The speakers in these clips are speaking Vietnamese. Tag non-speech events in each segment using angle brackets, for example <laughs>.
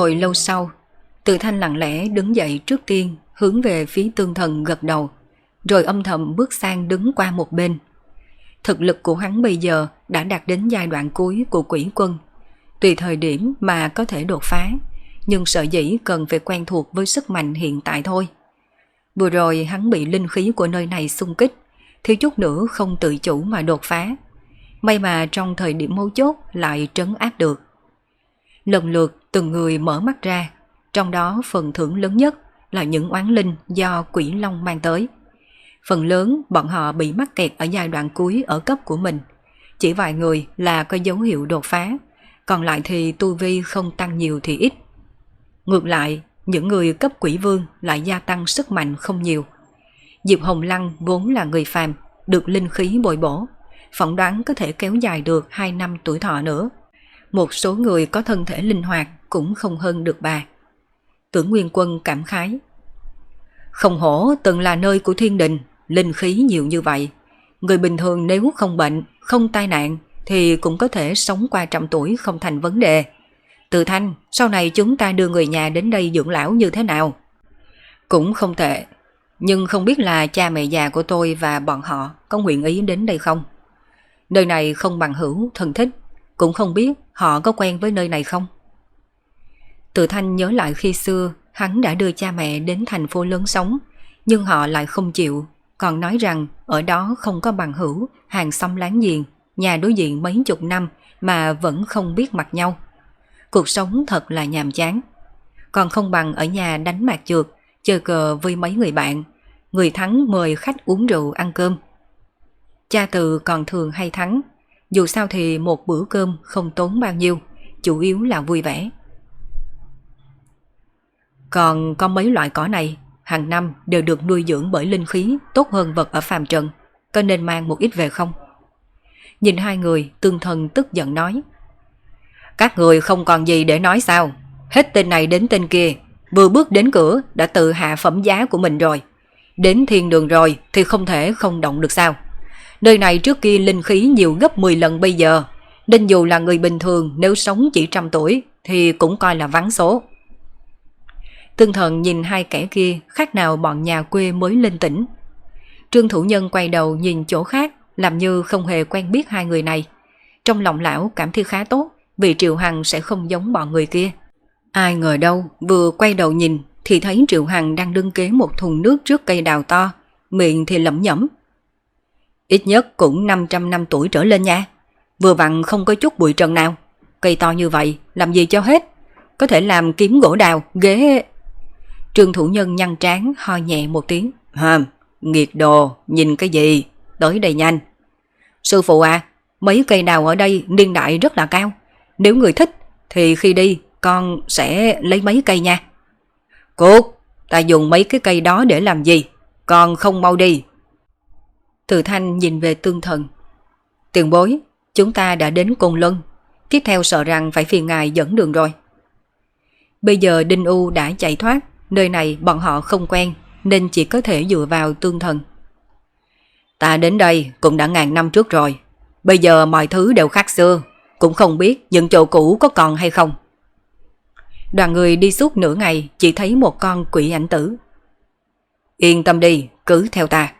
Hồi lâu sau, Từ Thanh lặng lẽ đứng dậy trước tiên hướng về phía tương thần gật đầu, rồi âm thầm bước sang đứng qua một bên. Thực lực của hắn bây giờ đã đạt đến giai đoạn cuối của quỷ quân. Tùy thời điểm mà có thể đột phá, nhưng sợ dĩ cần phải quen thuộc với sức mạnh hiện tại thôi. Vừa rồi hắn bị linh khí của nơi này xung kích, thiếu chút nữa không tự chủ mà đột phá. May mà trong thời điểm mấu chốt lại trấn áp được. Lần lượt từng người mở mắt ra, trong đó phần thưởng lớn nhất là những oán linh do quỷ long mang tới. Phần lớn bọn họ bị mắc kẹt ở giai đoạn cuối ở cấp của mình. Chỉ vài người là có dấu hiệu đột phá, còn lại thì tu vi không tăng nhiều thì ít. Ngược lại, những người cấp quỷ vương lại gia tăng sức mạnh không nhiều. Diệp Hồng Lăng vốn là người phàm, được linh khí bồi bổ, phỏng đoán có thể kéo dài được 2 năm tuổi thọ nữa. Một số người có thân thể linh hoạt cũng không hơn được bà. Tưởng Nguyên Quân cảm khái. Không hổ từng là nơi của thiên đình, linh khí nhiều như vậy. Người bình thường nếu không bệnh, không tai nạn thì cũng có thể sống qua trăm tuổi không thành vấn đề. Từ Thanh, sau này chúng ta đưa người nhà đến đây dưỡng lão như thế nào? Cũng không tệ, nhưng không biết là cha mẹ già của tôi và bọn họ có nguyện ý đến đây không? Nơi này không bằng hữu, thân thích, cũng không biết họ có quen với nơi này không? Từ Thanh nhớ lại khi xưa hắn đã đưa cha mẹ đến thành phố lớn sống, nhưng họ lại không chịu, còn nói rằng ở đó không có bằng hữu, hàng xóm láng giềng, nhà đối diện mấy chục năm mà vẫn không biết mặt nhau. Cuộc sống thật là nhàm chán. Còn không bằng ở nhà đánh mạc trượt, chơi cờ với mấy người bạn, người thắng mời khách uống rượu ăn cơm. Cha từ còn thường hay thắng, dù sao thì một bữa cơm không tốn bao nhiêu, chủ yếu là vui vẻ. Còn có mấy loại cỏ này, hàng năm đều được nuôi dưỡng bởi linh khí tốt hơn vật ở phàm trần, có nên mang một ít về không? Nhìn hai người, tương thần tức giận nói. Các người không còn gì để nói sao? Hết tên này đến tên kia, vừa bước đến cửa đã tự hạ phẩm giá của mình rồi. Đến thiên đường rồi thì không thể không động được sao? Nơi này trước kia linh khí nhiều gấp 10 lần bây giờ, nên dù là người bình thường nếu sống chỉ trăm tuổi thì cũng coi là vắng số. Tương thần nhìn hai kẻ kia khác nào bọn nhà quê mới lên tỉnh. Trương Thủ Nhân quay đầu nhìn chỗ khác làm như không hề quen biết hai người này. Trong lòng lão cảm thấy khá tốt vì Triệu Hằng sẽ không giống bọn người kia. Ai ngờ đâu vừa quay đầu nhìn thì thấy Triệu Hằng đang đứng kế một thùng nước trước cây đào to, miệng thì lẩm nhẩm. Ít nhất cũng 500 năm tuổi trở lên nha. Vừa vặn không có chút bụi trần nào. Cây to như vậy, làm gì cho hết. Có thể làm kiếm gỗ đào, ghế... Trương thủ nhân nhăn trán ho nhẹ một tiếng. Hờm, nghiệt đồ, nhìn cái gì? Tới đây nhanh. Sư phụ à, mấy cây đào ở đây niên đại rất là cao. Nếu người thích thì khi đi con sẽ lấy mấy cây nha. Cút, ta dùng mấy cái cây đó để làm gì? Con không mau đi. Từ thanh nhìn về tương thần. Tiền bối, chúng ta đã đến Côn Luân. Tiếp theo sợ rằng phải phiền ngài dẫn đường rồi. Bây giờ Đinh U đã chạy thoát, nơi này bọn họ không quen, nên chỉ có thể dựa vào tương thần. Ta đến đây cũng đã ngàn năm trước rồi. Bây giờ mọi thứ đều khác xưa, cũng không biết những chỗ cũ có còn hay không. Đoàn người đi suốt nửa ngày chỉ thấy một con quỷ ảnh tử. Yên tâm đi, cứ theo ta.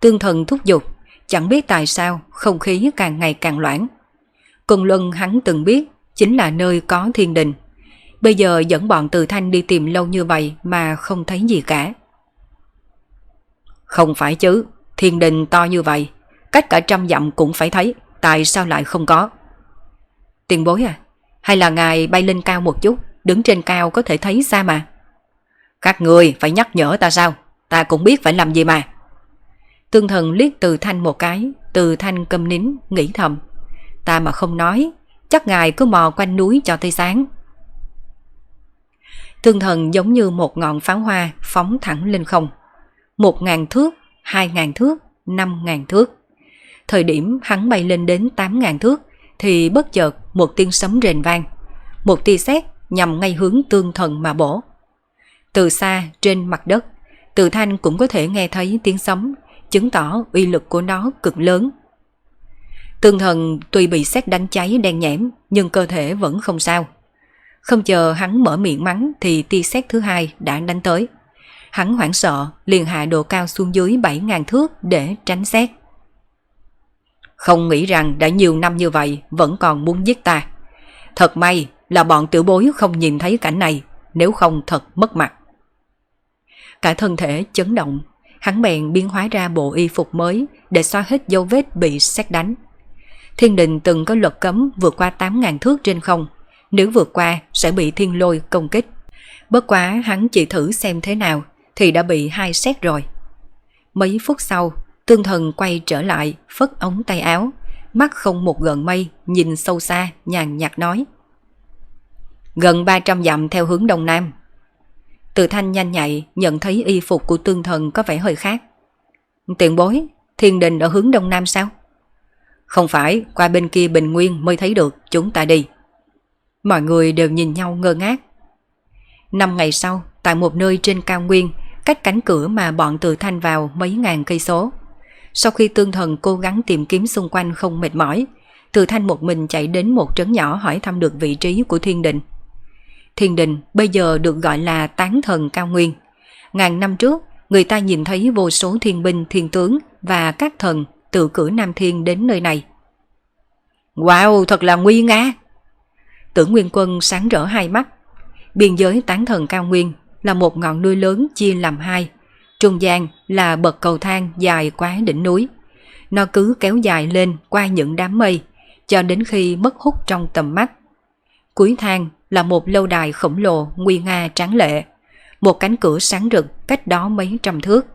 Tương thần thúc giục, chẳng biết tại sao không khí càng ngày càng loãng. Cùng luân hắn từng biết chính là nơi có thiên đình. Bây giờ dẫn bọn từ thanh đi tìm lâu như vậy mà không thấy gì cả. Không phải chứ, thiên đình to như vậy, cách cả trăm dặm cũng phải thấy, tại sao lại không có? Tiền bối à, hay là ngài bay lên cao một chút, đứng trên cao có thể thấy xa mà. Các người phải nhắc nhở ta sao, ta cũng biết phải làm gì mà. Tương thần liếc từ thanh một cái, từ thanh cầm nín, nghĩ thầm. Ta mà không nói, chắc ngài cứ mò quanh núi cho tới sáng. Tương thần giống như một ngọn pháo hoa phóng thẳng lên không. Một ngàn thước, hai ngàn thước, năm ngàn thước. Thời điểm hắn bay lên đến tám ngàn thước thì bất chợt một tiếng sấm rền vang. Một tia sét nhằm ngay hướng tương thần mà bổ. Từ xa trên mặt đất, từ thanh cũng có thể nghe thấy tiếng sấm, chứng tỏ uy lực của nó cực lớn. Tương thần tuy bị xét đánh cháy đen nhẽm nhưng cơ thể vẫn không sao. Không chờ hắn mở miệng mắng thì tia xét thứ hai đã đánh tới. Hắn hoảng sợ liền hạ độ cao xuống dưới 7.000 thước để tránh xét. Không nghĩ rằng đã nhiều năm như vậy vẫn còn muốn giết ta. Thật may là bọn tiểu bối không nhìn thấy cảnh này, nếu không thật mất mặt. Cả thân thể chấn động, hắn bèn biến hóa ra bộ y phục mới để xóa hết dấu vết bị xét đánh. Thiên đình từng có luật cấm vượt qua 8.000 thước trên không, nếu vượt qua sẽ bị thiên lôi công kích. Bất quá hắn chỉ thử xem thế nào thì đã bị hai xét rồi. Mấy phút sau, tương thần quay trở lại, phất ống tay áo, mắt không một gần mây, nhìn sâu xa, nhàn nhạt nói. Gần 300 dặm theo hướng đông nam. Từ thanh nhanh nhạy, nhận thấy y phục của tương thần có vẻ hơi khác. Tiện bối, thiên đình ở hướng đông nam sao? Không phải, qua bên kia bình nguyên mới thấy được, chúng ta đi. Mọi người đều nhìn nhau ngơ ngác. Năm ngày sau, tại một nơi trên cao nguyên, cách cánh cửa mà bọn từ thanh vào mấy ngàn cây số. Sau khi tương thần cố gắng tìm kiếm xung quanh không mệt mỏi, từ thanh một mình chạy đến một trấn nhỏ hỏi thăm được vị trí của thiên đình. Thiên đình bây giờ được gọi là tán thần cao nguyên. Ngàn năm trước, người ta nhìn thấy vô số thiên binh, thiên tướng và các thần tự cử Nam Thiên đến nơi này. Wow, thật là nguy nga! Tưởng Nguyên Quân sáng rỡ hai mắt. Biên giới tán thần cao nguyên là một ngọn núi lớn chia làm hai. Trung gian là bậc cầu thang dài quá đỉnh núi. Nó cứ kéo dài lên qua những đám mây, cho đến khi mất hút trong tầm mắt. Cuối thang là một lâu đài khổng lồ nguy nga tráng lệ, một cánh cửa sáng rực cách đó mấy trăm thước.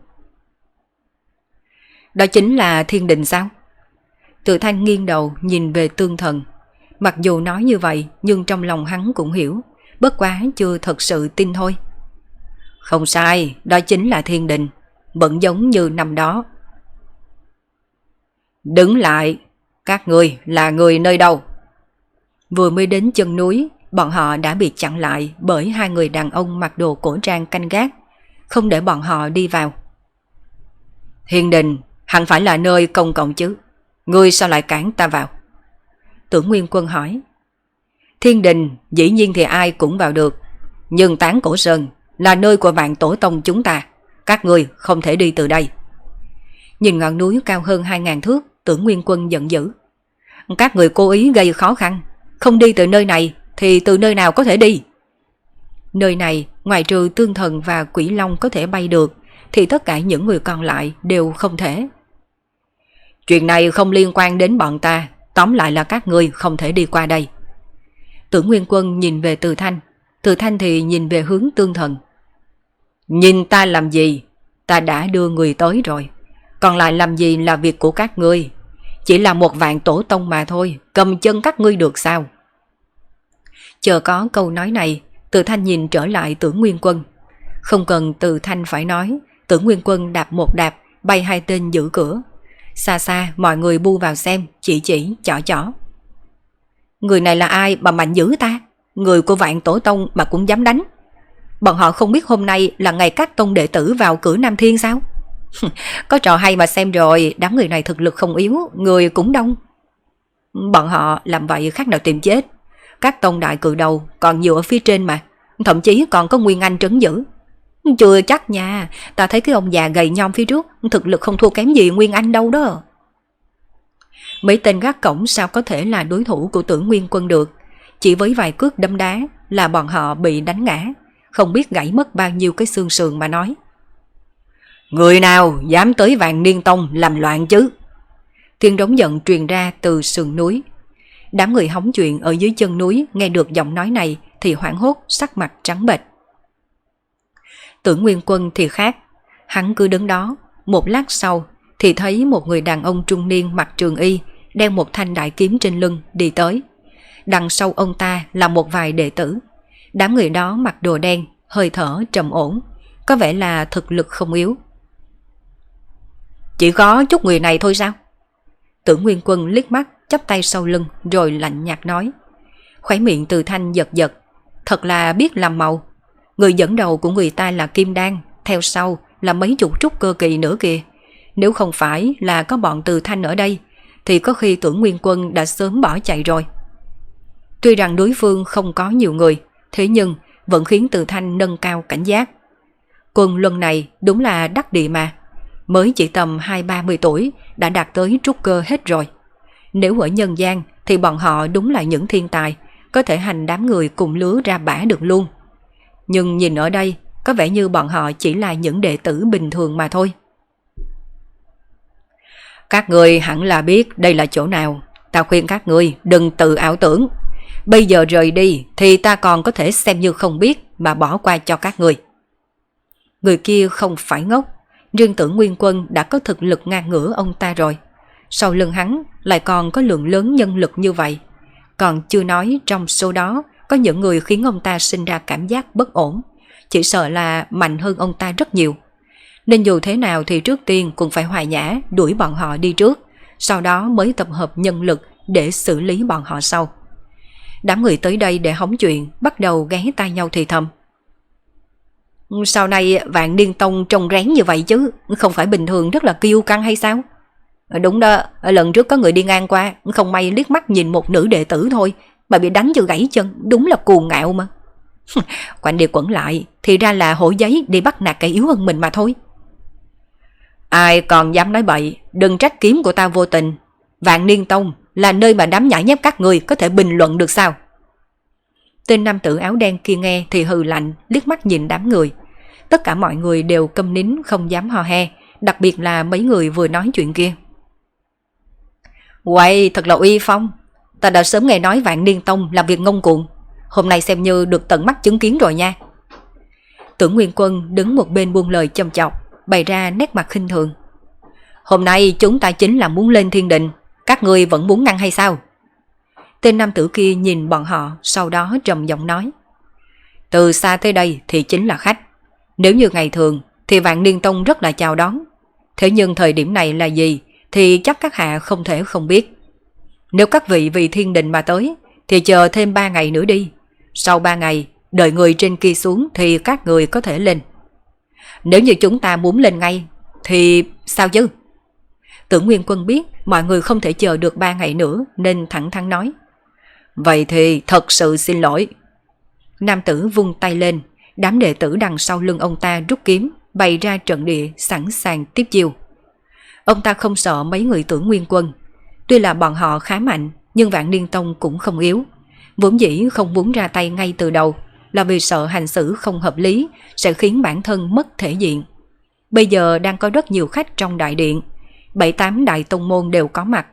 Đó chính là thiên đình sao? Tự thanh nghiêng đầu nhìn về tương thần. Mặc dù nói như vậy nhưng trong lòng hắn cũng hiểu, bất quá chưa thật sự tin thôi. Không sai, đó chính là thiên đình, vẫn giống như năm đó. Đứng lại, các người là người nơi đâu? Vừa mới đến chân núi, bọn họ đã bị chặn lại bởi hai người đàn ông mặc đồ cổ trang canh gác, không để bọn họ đi vào. Thiên đình hẳn phải là nơi công cộng chứ, ngươi sao lại cản ta vào? Tưởng Nguyên Quân hỏi. Thiên đình dĩ nhiên thì ai cũng vào được, nhưng tán cổ sơn là nơi của vạn tổ tông chúng ta, các ngươi không thể đi từ đây. Nhìn ngọn núi cao hơn 2.000 thước, tưởng Nguyên Quân giận dữ. Các người cố ý gây khó khăn, không đi từ nơi này thì từ nơi nào có thể đi? Nơi này, ngoài trừ tương thần và quỷ long có thể bay được, thì tất cả những người còn lại đều không thể. Chuyện này không liên quan đến bọn ta, tóm lại là các người không thể đi qua đây. Tưởng Nguyên Quân nhìn về Từ Thanh, Từ Thanh thì nhìn về hướng tương thần. Nhìn ta làm gì? Ta đã đưa người tới rồi. Còn lại làm gì là việc của các ngươi. Chỉ là một vạn tổ tông mà thôi, cầm chân các ngươi được sao? Chờ có câu nói này, Từ Thanh nhìn trở lại tưởng Nguyên Quân. Không cần Từ Thanh phải nói, tưởng Nguyên Quân đạp một đạp, bay hai tên giữ cửa. Xa xa mọi người bu vào xem, chỉ chỉ, chỏ chỏ. Người này là ai mà mạnh dữ ta? Người của vạn tổ tông mà cũng dám đánh. Bọn họ không biết hôm nay là ngày các tông đệ tử vào cửa Nam Thiên sao? <laughs> Có trò hay mà xem rồi, đám người này thực lực không yếu, người cũng đông. Bọn họ làm vậy khác nào tìm chết. Các tông đại cự đầu còn nhiều ở phía trên mà, thậm chí còn có Nguyên Anh trấn giữ. Chưa chắc nha, ta thấy cái ông già gầy nhom phía trước, thực lực không thua kém gì Nguyên Anh đâu đó. Mấy tên gác cổng sao có thể là đối thủ của tưởng Nguyên Quân được, chỉ với vài cước đâm đá là bọn họ bị đánh ngã, không biết gãy mất bao nhiêu cái xương sườn mà nói. Người nào dám tới vàng niên tông làm loạn chứ? Tiếng đống giận truyền ra từ sườn núi. Đám người hóng chuyện ở dưới chân núi nghe được giọng nói này thì hoảng hốt sắc mặt trắng bệch. Tưởng Nguyên Quân thì khác, hắn cứ đứng đó, một lát sau thì thấy một người đàn ông trung niên mặc trường y đeo một thanh đại kiếm trên lưng đi tới. Đằng sau ông ta là một vài đệ tử. Đám người đó mặc đồ đen, hơi thở trầm ổn, có vẻ là thực lực không yếu. Chỉ có chút người này thôi sao? Tưởng Nguyên Quân liếc mắt, chắp tay sau lưng rồi lạnh nhạt nói. Khóe miệng từ thanh giật giật, thật là biết làm màu. Người dẫn đầu của người ta là Kim Đan, theo sau là mấy chục trúc cơ kỳ nữa kìa. Nếu không phải là có bọn từ thanh ở đây, thì có khi tưởng Nguyên Quân đã sớm bỏ chạy rồi. Tuy rằng đối phương không có nhiều người, thế nhưng vẫn khiến từ thanh nâng cao cảnh giác. Quân luân này đúng là đắc địa mà. Mới chỉ tầm 2-30 tuổi đã đạt tới trúc cơ hết rồi. Nếu ở nhân gian thì bọn họ đúng là những thiên tài, có thể hành đám người cùng lứa ra bã được luôn. Nhưng nhìn ở đây, có vẻ như bọn họ chỉ là những đệ tử bình thường mà thôi. Các người hẳn là biết đây là chỗ nào. Ta khuyên các người đừng tự ảo tưởng. Bây giờ rời đi thì ta còn có thể xem như không biết mà bỏ qua cho các người. Người kia không phải ngốc. Riêng tưởng Nguyên Quân đã có thực lực ngang ngửa ông ta rồi. Sau lưng hắn lại còn có lượng lớn nhân lực như vậy. Còn chưa nói trong số đó có những người khiến ông ta sinh ra cảm giác bất ổn. Chỉ sợ là mạnh hơn ông ta rất nhiều. Nên dù thế nào thì trước tiên cũng phải hòa nhã, đuổi bọn họ đi trước. Sau đó mới tập hợp nhân lực để xử lý bọn họ sau. Đám người tới đây để hóng chuyện, bắt đầu ghé tay nhau thì thầm. Sau này vạn điên tông trông rén như vậy chứ, Không phải bình thường rất là kiêu căng hay sao? À, đúng đó, Lần trước có người đi ngang qua, Không may liếc mắt nhìn một nữ đệ tử thôi, Mà bị đánh cho gãy chân, Đúng là cuồng ngạo mà. <laughs> Quạnh đi quẩn lại, Thì ra là hổ giấy đi bắt nạt kẻ yếu hơn mình mà thôi. Ai còn dám nói bậy, Đừng trách kiếm của ta vô tình. Vạn Niên Tông là nơi mà đám nhảy nhép các người Có thể bình luận được sao? Tên nam tử áo đen kia nghe thì hừ lạnh, liếc mắt nhìn đám người. Tất cả mọi người đều câm nín không dám hò he, đặc biệt là mấy người vừa nói chuyện kia. quay thật là uy phong. Ta đã sớm nghe nói vạn niên tông làm việc ngông cuồng. Hôm nay xem như được tận mắt chứng kiến rồi nha. Tưởng Nguyên Quân đứng một bên buông lời châm chọc, bày ra nét mặt khinh thường. Hôm nay chúng ta chính là muốn lên thiên định, các người vẫn muốn ngăn hay sao? Tên nam tử kia nhìn bọn họ, sau đó trầm giọng nói. Từ xa tới đây thì chính là khách. Nếu như ngày thường, thì Vạn Niên Tông rất là chào đón. Thế nhưng thời điểm này là gì, thì chắc các hạ không thể không biết. Nếu các vị vì thiên đình mà tới, thì chờ thêm 3 ngày nữa đi. Sau 3 ngày, đợi người trên kia xuống thì các người có thể lên. Nếu như chúng ta muốn lên ngay, thì sao chứ? Tưởng Nguyên Quân biết mọi người không thể chờ được 3 ngày nữa, nên thẳng thắn nói. Vậy thì thật sự xin lỗi. Nam tử vung tay lên, đám đệ tử đằng sau lưng ông ta rút kiếm, bày ra trận địa sẵn sàng tiếp chiêu. Ông ta không sợ mấy người tưởng nguyên quân. Tuy là bọn họ khá mạnh, nhưng vạn niên tông cũng không yếu. Vốn dĩ không muốn ra tay ngay từ đầu, là vì sợ hành xử không hợp lý sẽ khiến bản thân mất thể diện. Bây giờ đang có rất nhiều khách trong đại điện, bảy tám đại tông môn đều có mặt.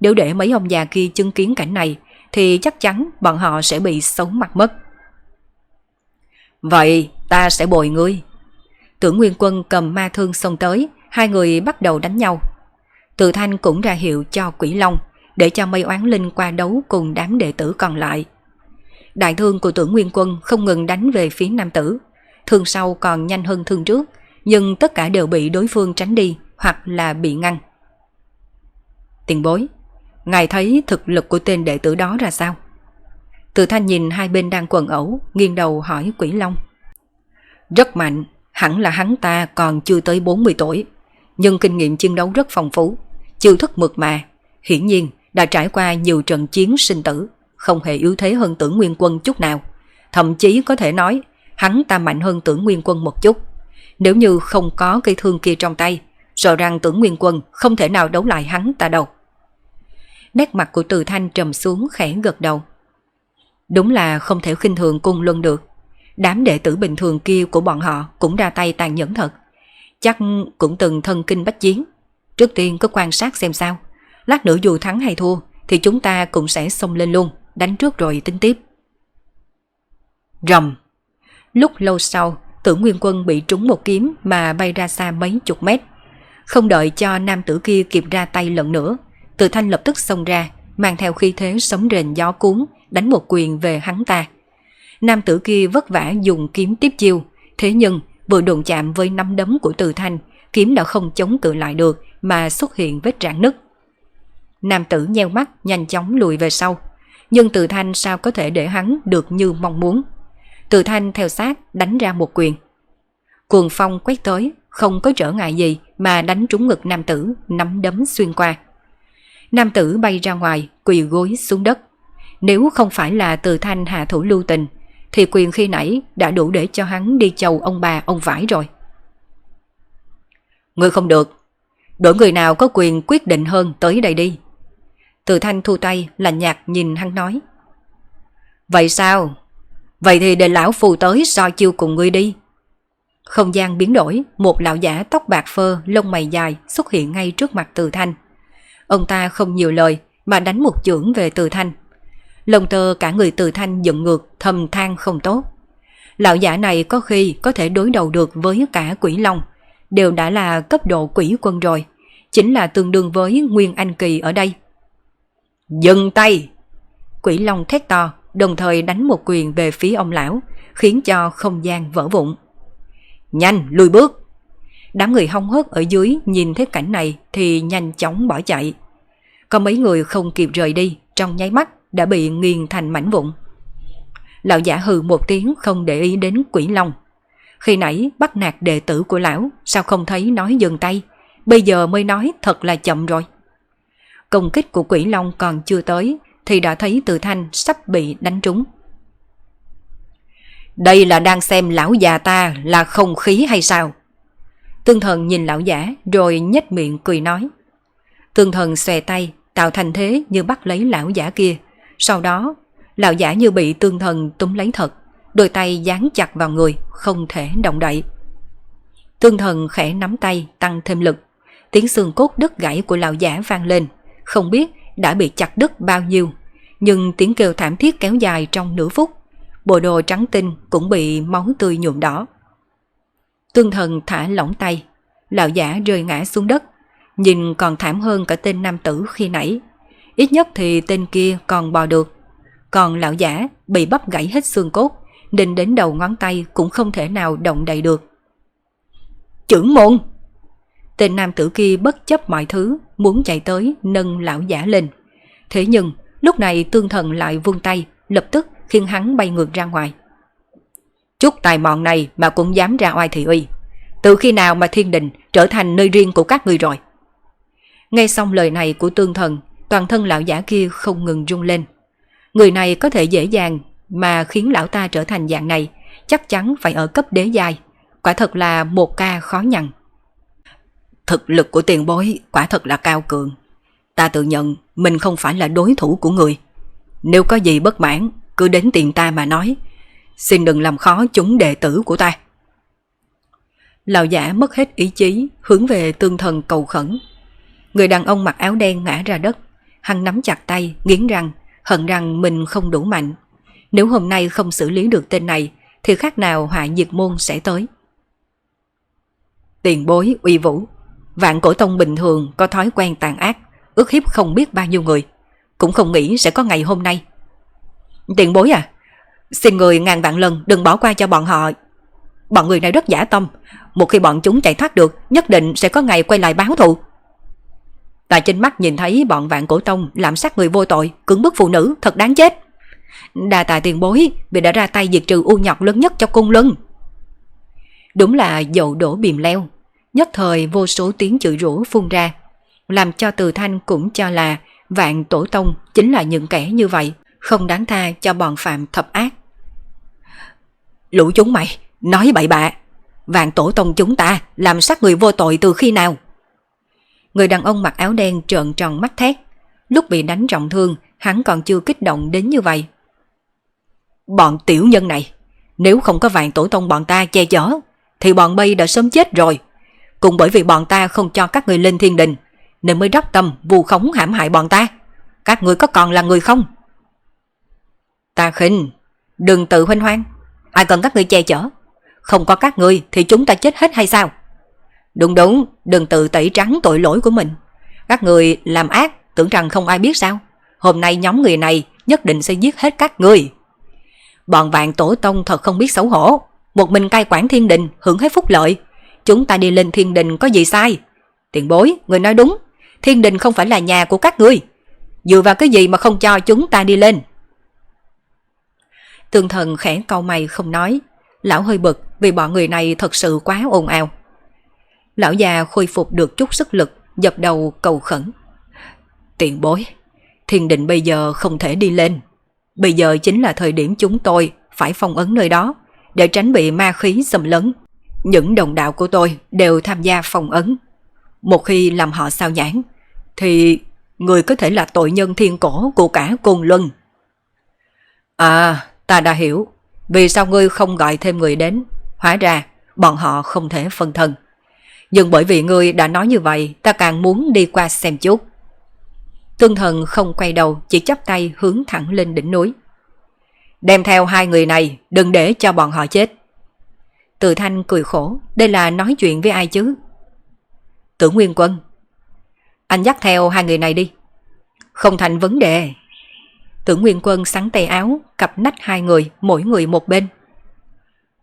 Nếu để mấy ông già kia chứng kiến cảnh này thì chắc chắn bọn họ sẽ bị sống mặt mất. Vậy ta sẽ bồi ngươi. Tưởng Nguyên Quân cầm ma thương xông tới, hai người bắt đầu đánh nhau. Từ Thanh cũng ra hiệu cho Quỷ Long để cho mây oán linh qua đấu cùng đám đệ tử còn lại. Đại thương của tưởng Nguyên Quân không ngừng đánh về phía nam tử. Thương sau còn nhanh hơn thương trước, nhưng tất cả đều bị đối phương tránh đi hoặc là bị ngăn. Tiền bối, Ngài thấy thực lực của tên đệ tử đó ra sao? Từ thanh nhìn hai bên đang quần ẩu, nghiêng đầu hỏi Quỷ Long. Rất mạnh, hẳn là hắn ta còn chưa tới 40 tuổi, nhưng kinh nghiệm chiến đấu rất phong phú, chiêu thức mượt mà, hiển nhiên đã trải qua nhiều trận chiến sinh tử, không hề yếu thế hơn tưởng nguyên quân chút nào. Thậm chí có thể nói, hắn ta mạnh hơn tưởng nguyên quân một chút. Nếu như không có cây thương kia trong tay, sợ rằng tưởng nguyên quân không thể nào đấu lại hắn ta đâu. Nét mặt của Từ Thanh trầm xuống khẽ gật đầu. Đúng là không thể khinh thường cung luân được. Đám đệ tử bình thường kia của bọn họ cũng ra tay tàn nhẫn thật. Chắc cũng từng thân kinh bách chiến. Trước tiên cứ quan sát xem sao. Lát nữa dù thắng hay thua thì chúng ta cũng sẽ xông lên luôn, đánh trước rồi tính tiếp. Rầm. Lúc lâu sau, tưởng Nguyên Quân bị trúng một kiếm mà bay ra xa mấy chục mét. Không đợi cho nam tử kia kịp ra tay lần nữa, từ Thanh lập tức xông ra, mang theo khí thế sóng rền gió cuốn, đánh một quyền về hắn ta. Nam tử kia vất vả dùng kiếm tiếp chiêu, thế nhưng vừa đụng chạm với nắm đấm của Từ Thanh, kiếm đã không chống cự lại được mà xuất hiện vết rạn nứt. Nam tử nheo mắt nhanh chóng lùi về sau, nhưng Từ Thanh sao có thể để hắn được như mong muốn. Từ Thanh theo sát đánh ra một quyền. Cuồng phong quét tới, không có trở ngại gì mà đánh trúng ngực nam tử, nắm đấm xuyên qua. Nam tử bay ra ngoài, quỳ gối xuống đất. Nếu không phải là từ thanh hạ thủ lưu tình, thì quyền khi nãy đã đủ để cho hắn đi chầu ông bà ông vải rồi. Người không được, đổi người nào có quyền quyết định hơn tới đây đi. Từ thanh thu tay lạnh nhạt nhìn hắn nói. Vậy sao? Vậy thì để lão phù tới so chiêu cùng ngươi đi. Không gian biến đổi, một lão giả tóc bạc phơ, lông mày dài xuất hiện ngay trước mặt Từ Thanh. Ông ta không nhiều lời mà đánh một chưởng về Từ Thanh. Lông tơ cả người Từ Thanh dựng ngược, thầm than không tốt. Lão giả này có khi có thể đối đầu được với cả quỷ long, đều đã là cấp độ quỷ quân rồi, chính là tương đương với Nguyên Anh Kỳ ở đây. Dừng tay! Quỷ long thét to, đồng thời đánh một quyền về phía ông lão, khiến cho không gian vỡ vụn. Nhanh, lùi bước! Đám người hong hớt ở dưới nhìn thấy cảnh này thì nhanh chóng bỏ chạy. Có mấy người không kịp rời đi, trong nháy mắt đã bị nghiền thành mảnh vụn. Lão giả hừ một tiếng không để ý đến quỷ long. Khi nãy bắt nạt đệ tử của lão, sao không thấy nói dừng tay, bây giờ mới nói thật là chậm rồi. Công kích của quỷ long còn chưa tới, thì đã thấy từ thanh sắp bị đánh trúng. Đây là đang xem lão già ta là không khí hay sao? Tương thần nhìn lão giả rồi nhếch miệng cười nói. Tương thần xòe tay tạo thành thế như bắt lấy lão giả kia. Sau đó, lão giả như bị tương thần túm lấy thật, đôi tay dán chặt vào người, không thể động đậy. Tương thần khẽ nắm tay tăng thêm lực, tiếng xương cốt đứt gãy của lão giả vang lên, không biết đã bị chặt đứt bao nhiêu, nhưng tiếng kêu thảm thiết kéo dài trong nửa phút bộ đồ trắng tinh cũng bị máu tươi nhuộm đỏ. Tương thần thả lỏng tay, lão giả rơi ngã xuống đất, nhìn còn thảm hơn cả tên nam tử khi nãy. Ít nhất thì tên kia còn bò được. Còn lão giả bị bắp gãy hết xương cốt, định đến đầu ngón tay cũng không thể nào động đậy được. Chưởng môn! Tên nam tử kia bất chấp mọi thứ, muốn chạy tới nâng lão giả lên. Thế nhưng, lúc này tương thần lại vung tay, lập tức khiến hắn bay ngược ra ngoài. Chút tài mọn này mà cũng dám ra oai thị uy. Từ khi nào mà thiên đình trở thành nơi riêng của các người rồi? Nghe xong lời này của tương thần, toàn thân lão giả kia không ngừng rung lên. Người này có thể dễ dàng mà khiến lão ta trở thành dạng này, chắc chắn phải ở cấp đế dài. Quả thật là một ca khó nhằn. Thực lực của tiền bối quả thật là cao cường. Ta tự nhận mình không phải là đối thủ của người. Nếu có gì bất mãn cứ đến tiền ta mà nói. Xin đừng làm khó chúng đệ tử của ta. Lão giả mất hết ý chí, hướng về tương thần cầu khẩn. Người đàn ông mặc áo đen ngã ra đất, hắn nắm chặt tay, nghiến răng, hận rằng mình không đủ mạnh. Nếu hôm nay không xử lý được tên này, thì khác nào họa diệt môn sẽ tới. Tiền bối uy vũ, vạn cổ tông bình thường có thói quen tàn ác, ước hiếp không biết bao nhiêu người. Cũng không nghĩ sẽ có ngày hôm nay Tiền bối à, xin người ngàn vạn lần đừng bỏ qua cho bọn họ. Bọn người này rất giả tâm, một khi bọn chúng chạy thoát được, nhất định sẽ có ngày quay lại báo thù. Ta trên mắt nhìn thấy bọn vạn cổ tông làm sát người vô tội, cưỡng bức phụ nữ, thật đáng chết. Đà tài tiền bối vì đã ra tay diệt trừ u nhọc lớn nhất cho cung lân. Đúng là dầu đổ bìm leo, nhất thời vô số tiếng chửi rủa phun ra, làm cho từ thanh cũng cho là vạn tổ tông chính là những kẻ như vậy, không đáng tha cho bọn phạm thập ác. Lũ chúng mày, nói bậy bạ, vạn tổ tông chúng ta làm sát người vô tội từ khi nào? Người đàn ông mặc áo đen trợn tròn mắt thét, lúc bị đánh trọng thương, hắn còn chưa kích động đến như vậy. Bọn tiểu nhân này, nếu không có vạn tổ tông bọn ta che chở, thì bọn bay đã sớm chết rồi. Cũng bởi vì bọn ta không cho các người lên thiên đình, nên mới đắc tâm vu khống hãm hại bọn ta. Các người có còn là người không? Ta khinh, đừng tự huynh hoang. Ai cần các ngươi che chở? Không có các ngươi thì chúng ta chết hết hay sao? Đúng đúng, đừng tự tẩy trắng tội lỗi của mình. Các người làm ác, tưởng rằng không ai biết sao. Hôm nay nhóm người này nhất định sẽ giết hết các người. Bọn vạn tổ tông thật không biết xấu hổ. Một mình cai quản thiên đình, hưởng hết phúc lợi. Chúng ta đi lên thiên đình có gì sai? Tiền bối, người nói đúng. Thiên đình không phải là nhà của các ngươi. Dựa vào cái gì mà không cho chúng ta đi lên? Tương thần khẽ cau mày không nói. Lão hơi bực vì bọn người này thật sự quá ồn ào. Lão già khôi phục được chút sức lực, dập đầu cầu khẩn. tiện bối, thiên định bây giờ không thể đi lên. Bây giờ chính là thời điểm chúng tôi phải phong ấn nơi đó để tránh bị ma khí xâm lấn. Những đồng đạo của tôi đều tham gia phong ấn. Một khi làm họ sao nhãn, thì người có thể là tội nhân thiên cổ của cả côn luân. À, ta đã hiểu. Vì sao ngươi không gọi thêm người đến? Hóa ra, bọn họ không thể phân thân. Nhưng bởi vì ngươi đã nói như vậy, ta càng muốn đi qua xem chút. Tương thần không quay đầu, chỉ chắp tay hướng thẳng lên đỉnh núi. Đem theo hai người này, đừng để cho bọn họ chết. Từ thanh cười khổ, đây là nói chuyện với ai chứ? Tưởng Nguyên Quân. Anh dắt theo hai người này đi. Không thành vấn đề. Tưởng Nguyên Quân sắn tay áo, cặp nách hai người, mỗi người một bên.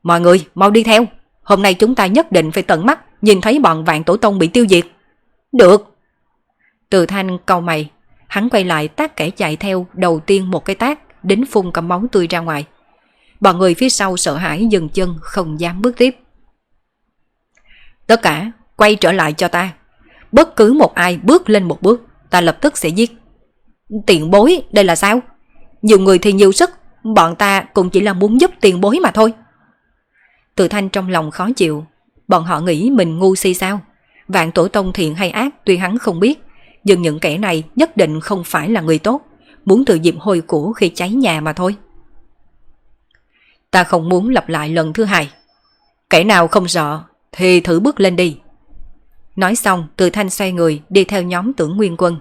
Mọi người, mau đi theo. Hôm nay chúng ta nhất định phải tận mắt nhìn thấy bọn vạn tổ tông bị tiêu diệt. Được. Từ thanh cầu mày, hắn quay lại tác kẻ chạy theo đầu tiên một cái tác, đến phun cầm máu tươi ra ngoài. Bọn người phía sau sợ hãi dừng chân không dám bước tiếp. Tất cả quay trở lại cho ta. Bất cứ một ai bước lên một bước, ta lập tức sẽ giết. tiện bối, đây là sao? Nhiều người thì nhiều sức, bọn ta cũng chỉ là muốn giúp tiền bối mà thôi. Từ thanh trong lòng khó chịu, bọn họ nghĩ mình ngu si sao. Vạn tổ tông thiện hay ác tuy hắn không biết, nhưng những kẻ này nhất định không phải là người tốt, muốn tự dịp hồi cũ khi cháy nhà mà thôi. Ta không muốn lặp lại lần thứ hai. Kẻ nào không sợ thì thử bước lên đi. Nói xong, từ thanh xoay người đi theo nhóm tưởng nguyên quân.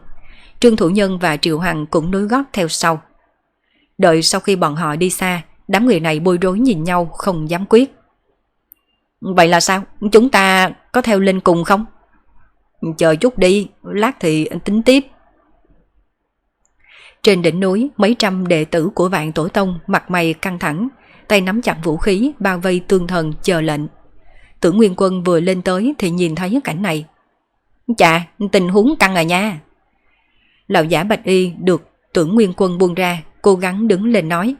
Trương Thủ Nhân và Triệu Hằng cũng nối gót theo sau. Đợi sau khi bọn họ đi xa, đám người này bối rối nhìn nhau không dám quyết. Vậy là sao? Chúng ta có theo lên cùng không? Chờ chút đi, lát thì tính tiếp. Trên đỉnh núi, mấy trăm đệ tử của vạn tổ tông mặt mày căng thẳng, tay nắm chặt vũ khí bao vây tương thần chờ lệnh. Tưởng Nguyên Quân vừa lên tới thì nhìn thấy cảnh này. Chà, tình huống căng à nha. Lão giả Bạch Y được tưởng Nguyên Quân buông ra, cố gắng đứng lên nói.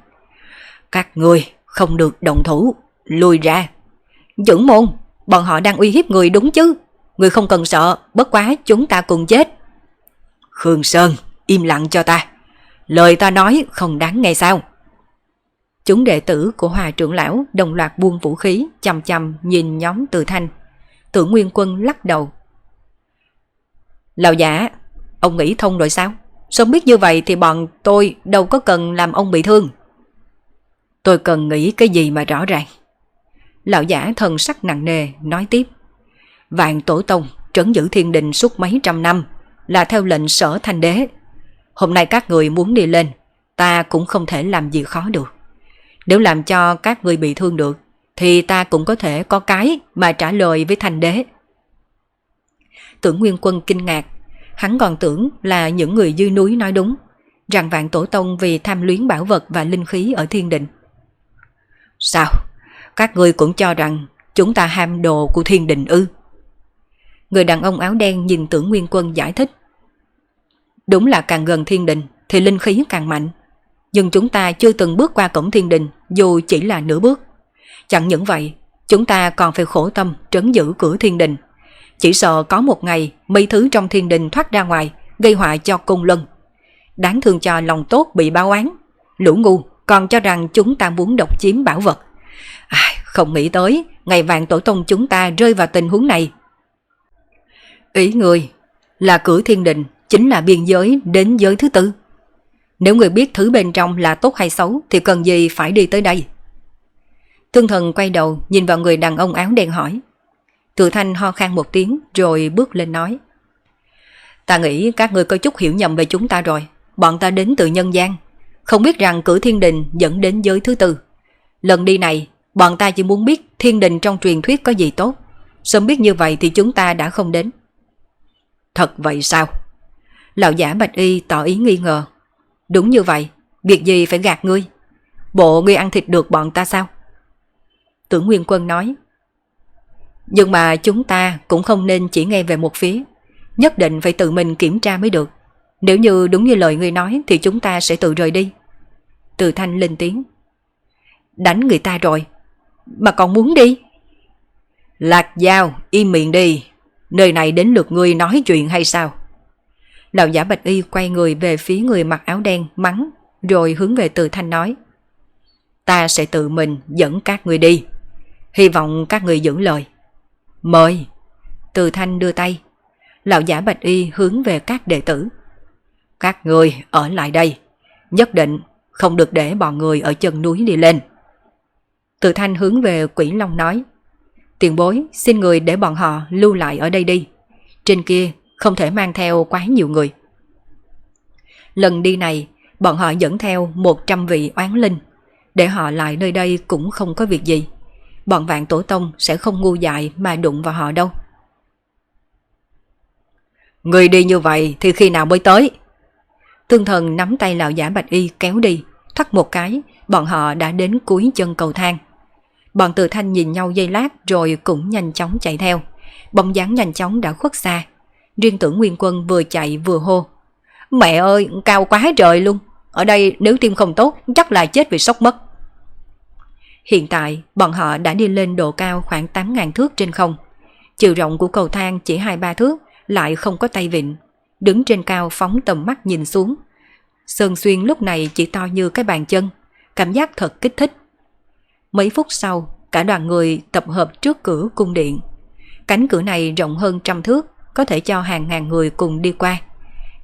Các người không được động thủ, lùi ra. Dưỡng môn, bọn họ đang uy hiếp người đúng chứ. Người không cần sợ, bất quá chúng ta cùng chết. Khương Sơn, im lặng cho ta. Lời ta nói không đáng nghe sao. Chúng đệ tử của hòa trưởng lão đồng loạt buông vũ khí, chầm chầm nhìn nhóm từ thanh. Tưởng Nguyên Quân lắc đầu. Lão giả, ông nghĩ thông rồi sao? Sớm biết như vậy thì bọn tôi đâu có cần làm ông bị thương. Tôi cần nghĩ cái gì mà rõ ràng. Lão giả thần sắc nặng nề nói tiếp. Vạn tổ tông trấn giữ thiên đình suốt mấy trăm năm là theo lệnh sở thanh đế. Hôm nay các người muốn đi lên, ta cũng không thể làm gì khó được. Nếu làm cho các người bị thương được, thì ta cũng có thể có cái mà trả lời với thanh đế. Tưởng Nguyên Quân kinh ngạc, hắn còn tưởng là những người dư núi nói đúng, rằng vạn tổ tông vì tham luyến bảo vật và linh khí ở thiên định. Sao? Các người cũng cho rằng chúng ta ham đồ của thiên đình ư? Người đàn ông áo đen nhìn tưởng Nguyên Quân giải thích. Đúng là càng gần thiên đình thì linh khí càng mạnh. Nhưng chúng ta chưa từng bước qua cổng thiên đình dù chỉ là nửa bước. Chẳng những vậy, chúng ta còn phải khổ tâm trấn giữ cửa thiên đình. Chỉ sợ có một ngày mấy thứ trong thiên đình thoát ra ngoài, gây họa cho cung lân. Đáng thương cho lòng tốt bị báo oán. Lũ ngu còn cho rằng chúng ta muốn độc chiếm bảo vật. À, không nghĩ tới, ngày vạn tổ tông chúng ta rơi vào tình huống này. Ý người là cửa thiên đình chính là biên giới đến giới thứ tư. Nếu người biết thứ bên trong là tốt hay xấu thì cần gì phải đi tới đây? Thương thần quay đầu nhìn vào người đàn ông áo đen hỏi. Thừa thanh ho khan một tiếng rồi bước lên nói. Ta nghĩ các người có chút hiểu nhầm về chúng ta rồi. Bọn ta đến từ nhân gian. Không biết rằng cử thiên đình dẫn đến giới thứ tư. Lần đi này, bọn ta chỉ muốn biết thiên đình trong truyền thuyết có gì tốt. Sớm biết như vậy thì chúng ta đã không đến. Thật vậy sao? Lão giả bạch y tỏ ý nghi ngờ. Đúng như vậy, việc gì phải gạt ngươi? Bộ ngươi ăn thịt được bọn ta sao? Tưởng Nguyên Quân nói. Nhưng mà chúng ta cũng không nên chỉ nghe về một phía. Nhất định phải tự mình kiểm tra mới được. Nếu như đúng như lời người nói thì chúng ta sẽ tự rời đi. Từ thanh lên tiếng. Đánh người ta rồi. Mà còn muốn đi? Lạc Giao, im miệng đi. Nơi này đến lượt ngươi nói chuyện hay sao? Lão giả bạch y quay người về phía người mặc áo đen mắng rồi hướng về từ thanh nói. Ta sẽ tự mình dẫn các người đi. Hy vọng các người giữ lời. Mời. Từ thanh đưa tay. Lão giả bạch y hướng về các đệ tử. Các người ở lại đây. Nhất định không được để bọn người ở chân núi đi lên. Từ thanh hướng về quỷ long nói. Tiền bối xin người để bọn họ lưu lại ở đây đi. Trên kia không thể mang theo quá nhiều người. Lần đi này, bọn họ dẫn theo 100 vị oán linh. Để họ lại nơi đây cũng không có việc gì. Bọn vạn tổ tông sẽ không ngu dại mà đụng vào họ đâu. Người đi như vậy thì khi nào mới tới? Tương thần nắm tay lão giả bạch y kéo đi, thắt một cái, bọn họ đã đến cuối chân cầu thang. Bọn từ thanh nhìn nhau dây lát rồi cũng nhanh chóng chạy theo. Bóng dáng nhanh chóng đã khuất xa. Riêng tưởng Nguyên Quân vừa chạy vừa hô. Mẹ ơi, cao quá trời luôn. Ở đây nếu tim không tốt chắc là chết vì sốc mất. Hiện tại, bọn họ đã đi lên độ cao khoảng 8.000 thước trên không. Chiều rộng của cầu thang chỉ 2-3 thước, lại không có tay vịn. Đứng trên cao phóng tầm mắt nhìn xuống. Sơn Xuyên lúc này chỉ to như cái bàn chân, cảm giác thật kích thích. Mấy phút sau, cả đoàn người tập hợp trước cửa cung điện. Cánh cửa này rộng hơn trăm thước, có thể cho hàng ngàn người cùng đi qua.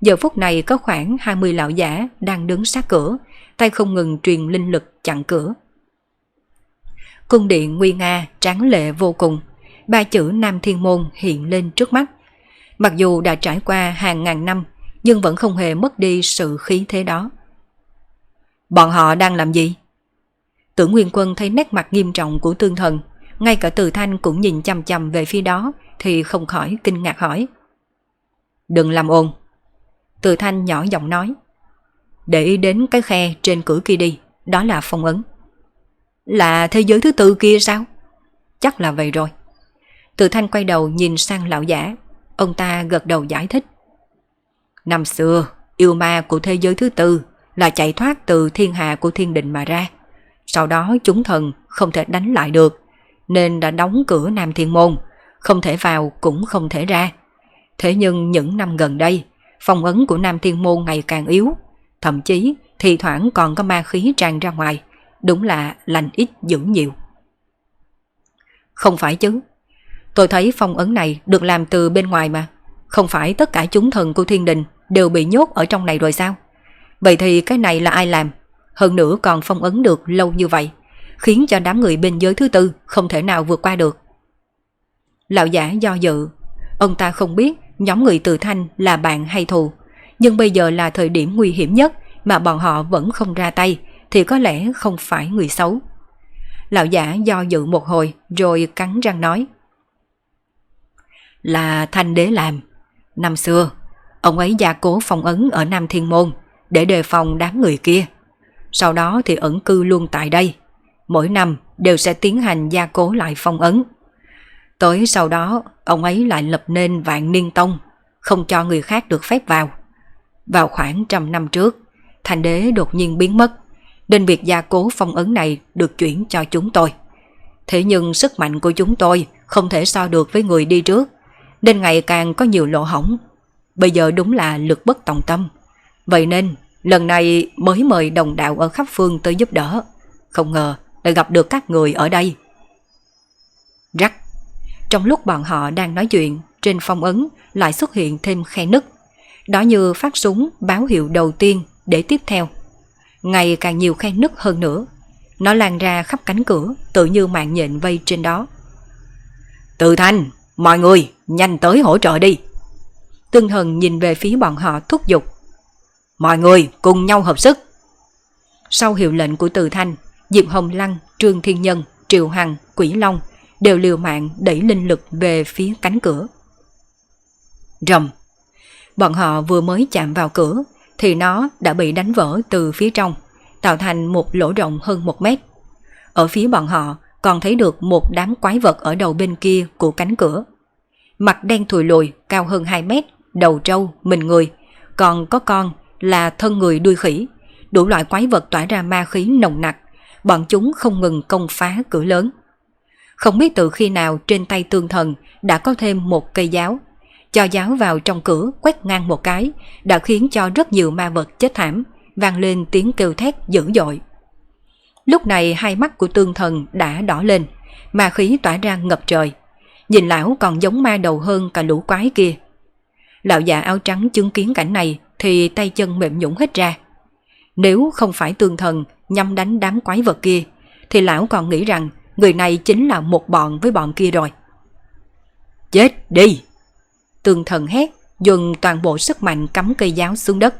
Giờ phút này có khoảng 20 lão giả đang đứng sát cửa, tay không ngừng truyền linh lực chặn cửa. Cung điện nguy nga, tráng lệ vô cùng. Ba chữ Nam Thiên Môn hiện lên trước mắt. Mặc dù đã trải qua hàng ngàn năm, nhưng vẫn không hề mất đi sự khí thế đó. Bọn họ đang làm gì? Tưởng Nguyên Quân thấy nét mặt nghiêm trọng của tương thần, ngay cả từ thanh cũng nhìn chăm chăm về phía đó thì không khỏi kinh ngạc hỏi. Đừng làm ồn. Từ thanh nhỏ giọng nói. Để ý đến cái khe trên cửa kia đi, đó là phong ấn. Là thế giới thứ tư kia sao? Chắc là vậy rồi. Từ thanh quay đầu nhìn sang lão giả, ông ta gật đầu giải thích. Năm xưa, yêu ma của thế giới thứ tư là chạy thoát từ thiên hạ của thiên đình mà ra. Sau đó chúng thần không thể đánh lại được, nên đã đóng cửa Nam Thiên Môn, không thể vào cũng không thể ra. Thế nhưng những năm gần đây, phong ấn của Nam Thiên Môn ngày càng yếu, thậm chí thì thoảng còn có ma khí tràn ra ngoài, đúng là lành ít dữ nhiều. Không phải chứ, tôi thấy phong ấn này được làm từ bên ngoài mà, không phải tất cả chúng thần của thiên đình đều bị nhốt ở trong này rồi sao? Vậy thì cái này là ai làm? Hơn nữa còn phong ấn được lâu như vậy, khiến cho đám người bên giới thứ tư không thể nào vượt qua được. Lão giả do dự, ông ta không biết nhóm người từ thanh là bạn hay thù, nhưng bây giờ là thời điểm nguy hiểm nhất mà bọn họ vẫn không ra tay thì có lẽ không phải người xấu. Lão giả do dự một hồi rồi cắn răng nói. Là thanh đế làm. Năm xưa, ông ấy gia cố phong ấn ở Nam Thiên Môn để đề phòng đám người kia. Sau đó thì ẩn cư luôn tại đây. Mỗi năm đều sẽ tiến hành gia cố lại phong ấn. Tới sau đó, ông ấy lại lập nên vạn niên tông, không cho người khác được phép vào. Vào khoảng trăm năm trước, thành đế đột nhiên biến mất, nên việc gia cố phong ấn này được chuyển cho chúng tôi. Thế nhưng sức mạnh của chúng tôi không thể so được với người đi trước, nên ngày càng có nhiều lỗ hỏng. Bây giờ đúng là lực bất tòng tâm. Vậy nên, lần này mới mời đồng đạo ở khắp phương tới giúp đỡ. Không ngờ lại gặp được các người ở đây. Rắc. Trong lúc bọn họ đang nói chuyện, trên phong ấn lại xuất hiện thêm khe nứt. Đó như phát súng báo hiệu đầu tiên để tiếp theo. Ngày càng nhiều khe nứt hơn nữa. Nó lan ra khắp cánh cửa, tự như mạng nhện vây trên đó. Từ thanh, mọi người, nhanh tới hỗ trợ đi. Tương Thần nhìn về phía bọn họ thúc giục. Mọi người cùng nhau hợp sức. Sau hiệu lệnh của Từ Thanh, Diệp Hồng Lăng, Trương Thiên Nhân, Triệu Hằng, Quỷ Long đều liều mạng đẩy linh lực về phía cánh cửa. Rầm! Bọn họ vừa mới chạm vào cửa thì nó đã bị đánh vỡ từ phía trong, tạo thành một lỗ rộng hơn một mét. Ở phía bọn họ còn thấy được một đám quái vật ở đầu bên kia của cánh cửa. Mặt đen thùi lùi, cao hơn 2 mét, đầu trâu, mình người, còn có con là thân người đuôi khỉ, đủ loại quái vật tỏa ra ma khí nồng nặc, bọn chúng không ngừng công phá cửa lớn. Không biết từ khi nào trên tay tương thần đã có thêm một cây giáo, cho giáo vào trong cửa quét ngang một cái, đã khiến cho rất nhiều ma vật chết thảm, vang lên tiếng kêu thét dữ dội. Lúc này hai mắt của tương thần đã đỏ lên, ma khí tỏa ra ngập trời. Nhìn lão còn giống ma đầu hơn cả lũ quái kia. Lão già áo trắng chứng kiến cảnh này thì tay chân mềm nhũng hết ra. Nếu không phải tương thần nhắm đánh đám quái vật kia, thì lão còn nghĩ rằng người này chính là một bọn với bọn kia rồi. Chết đi! Tương thần hét, dùng toàn bộ sức mạnh cắm cây giáo xuống đất.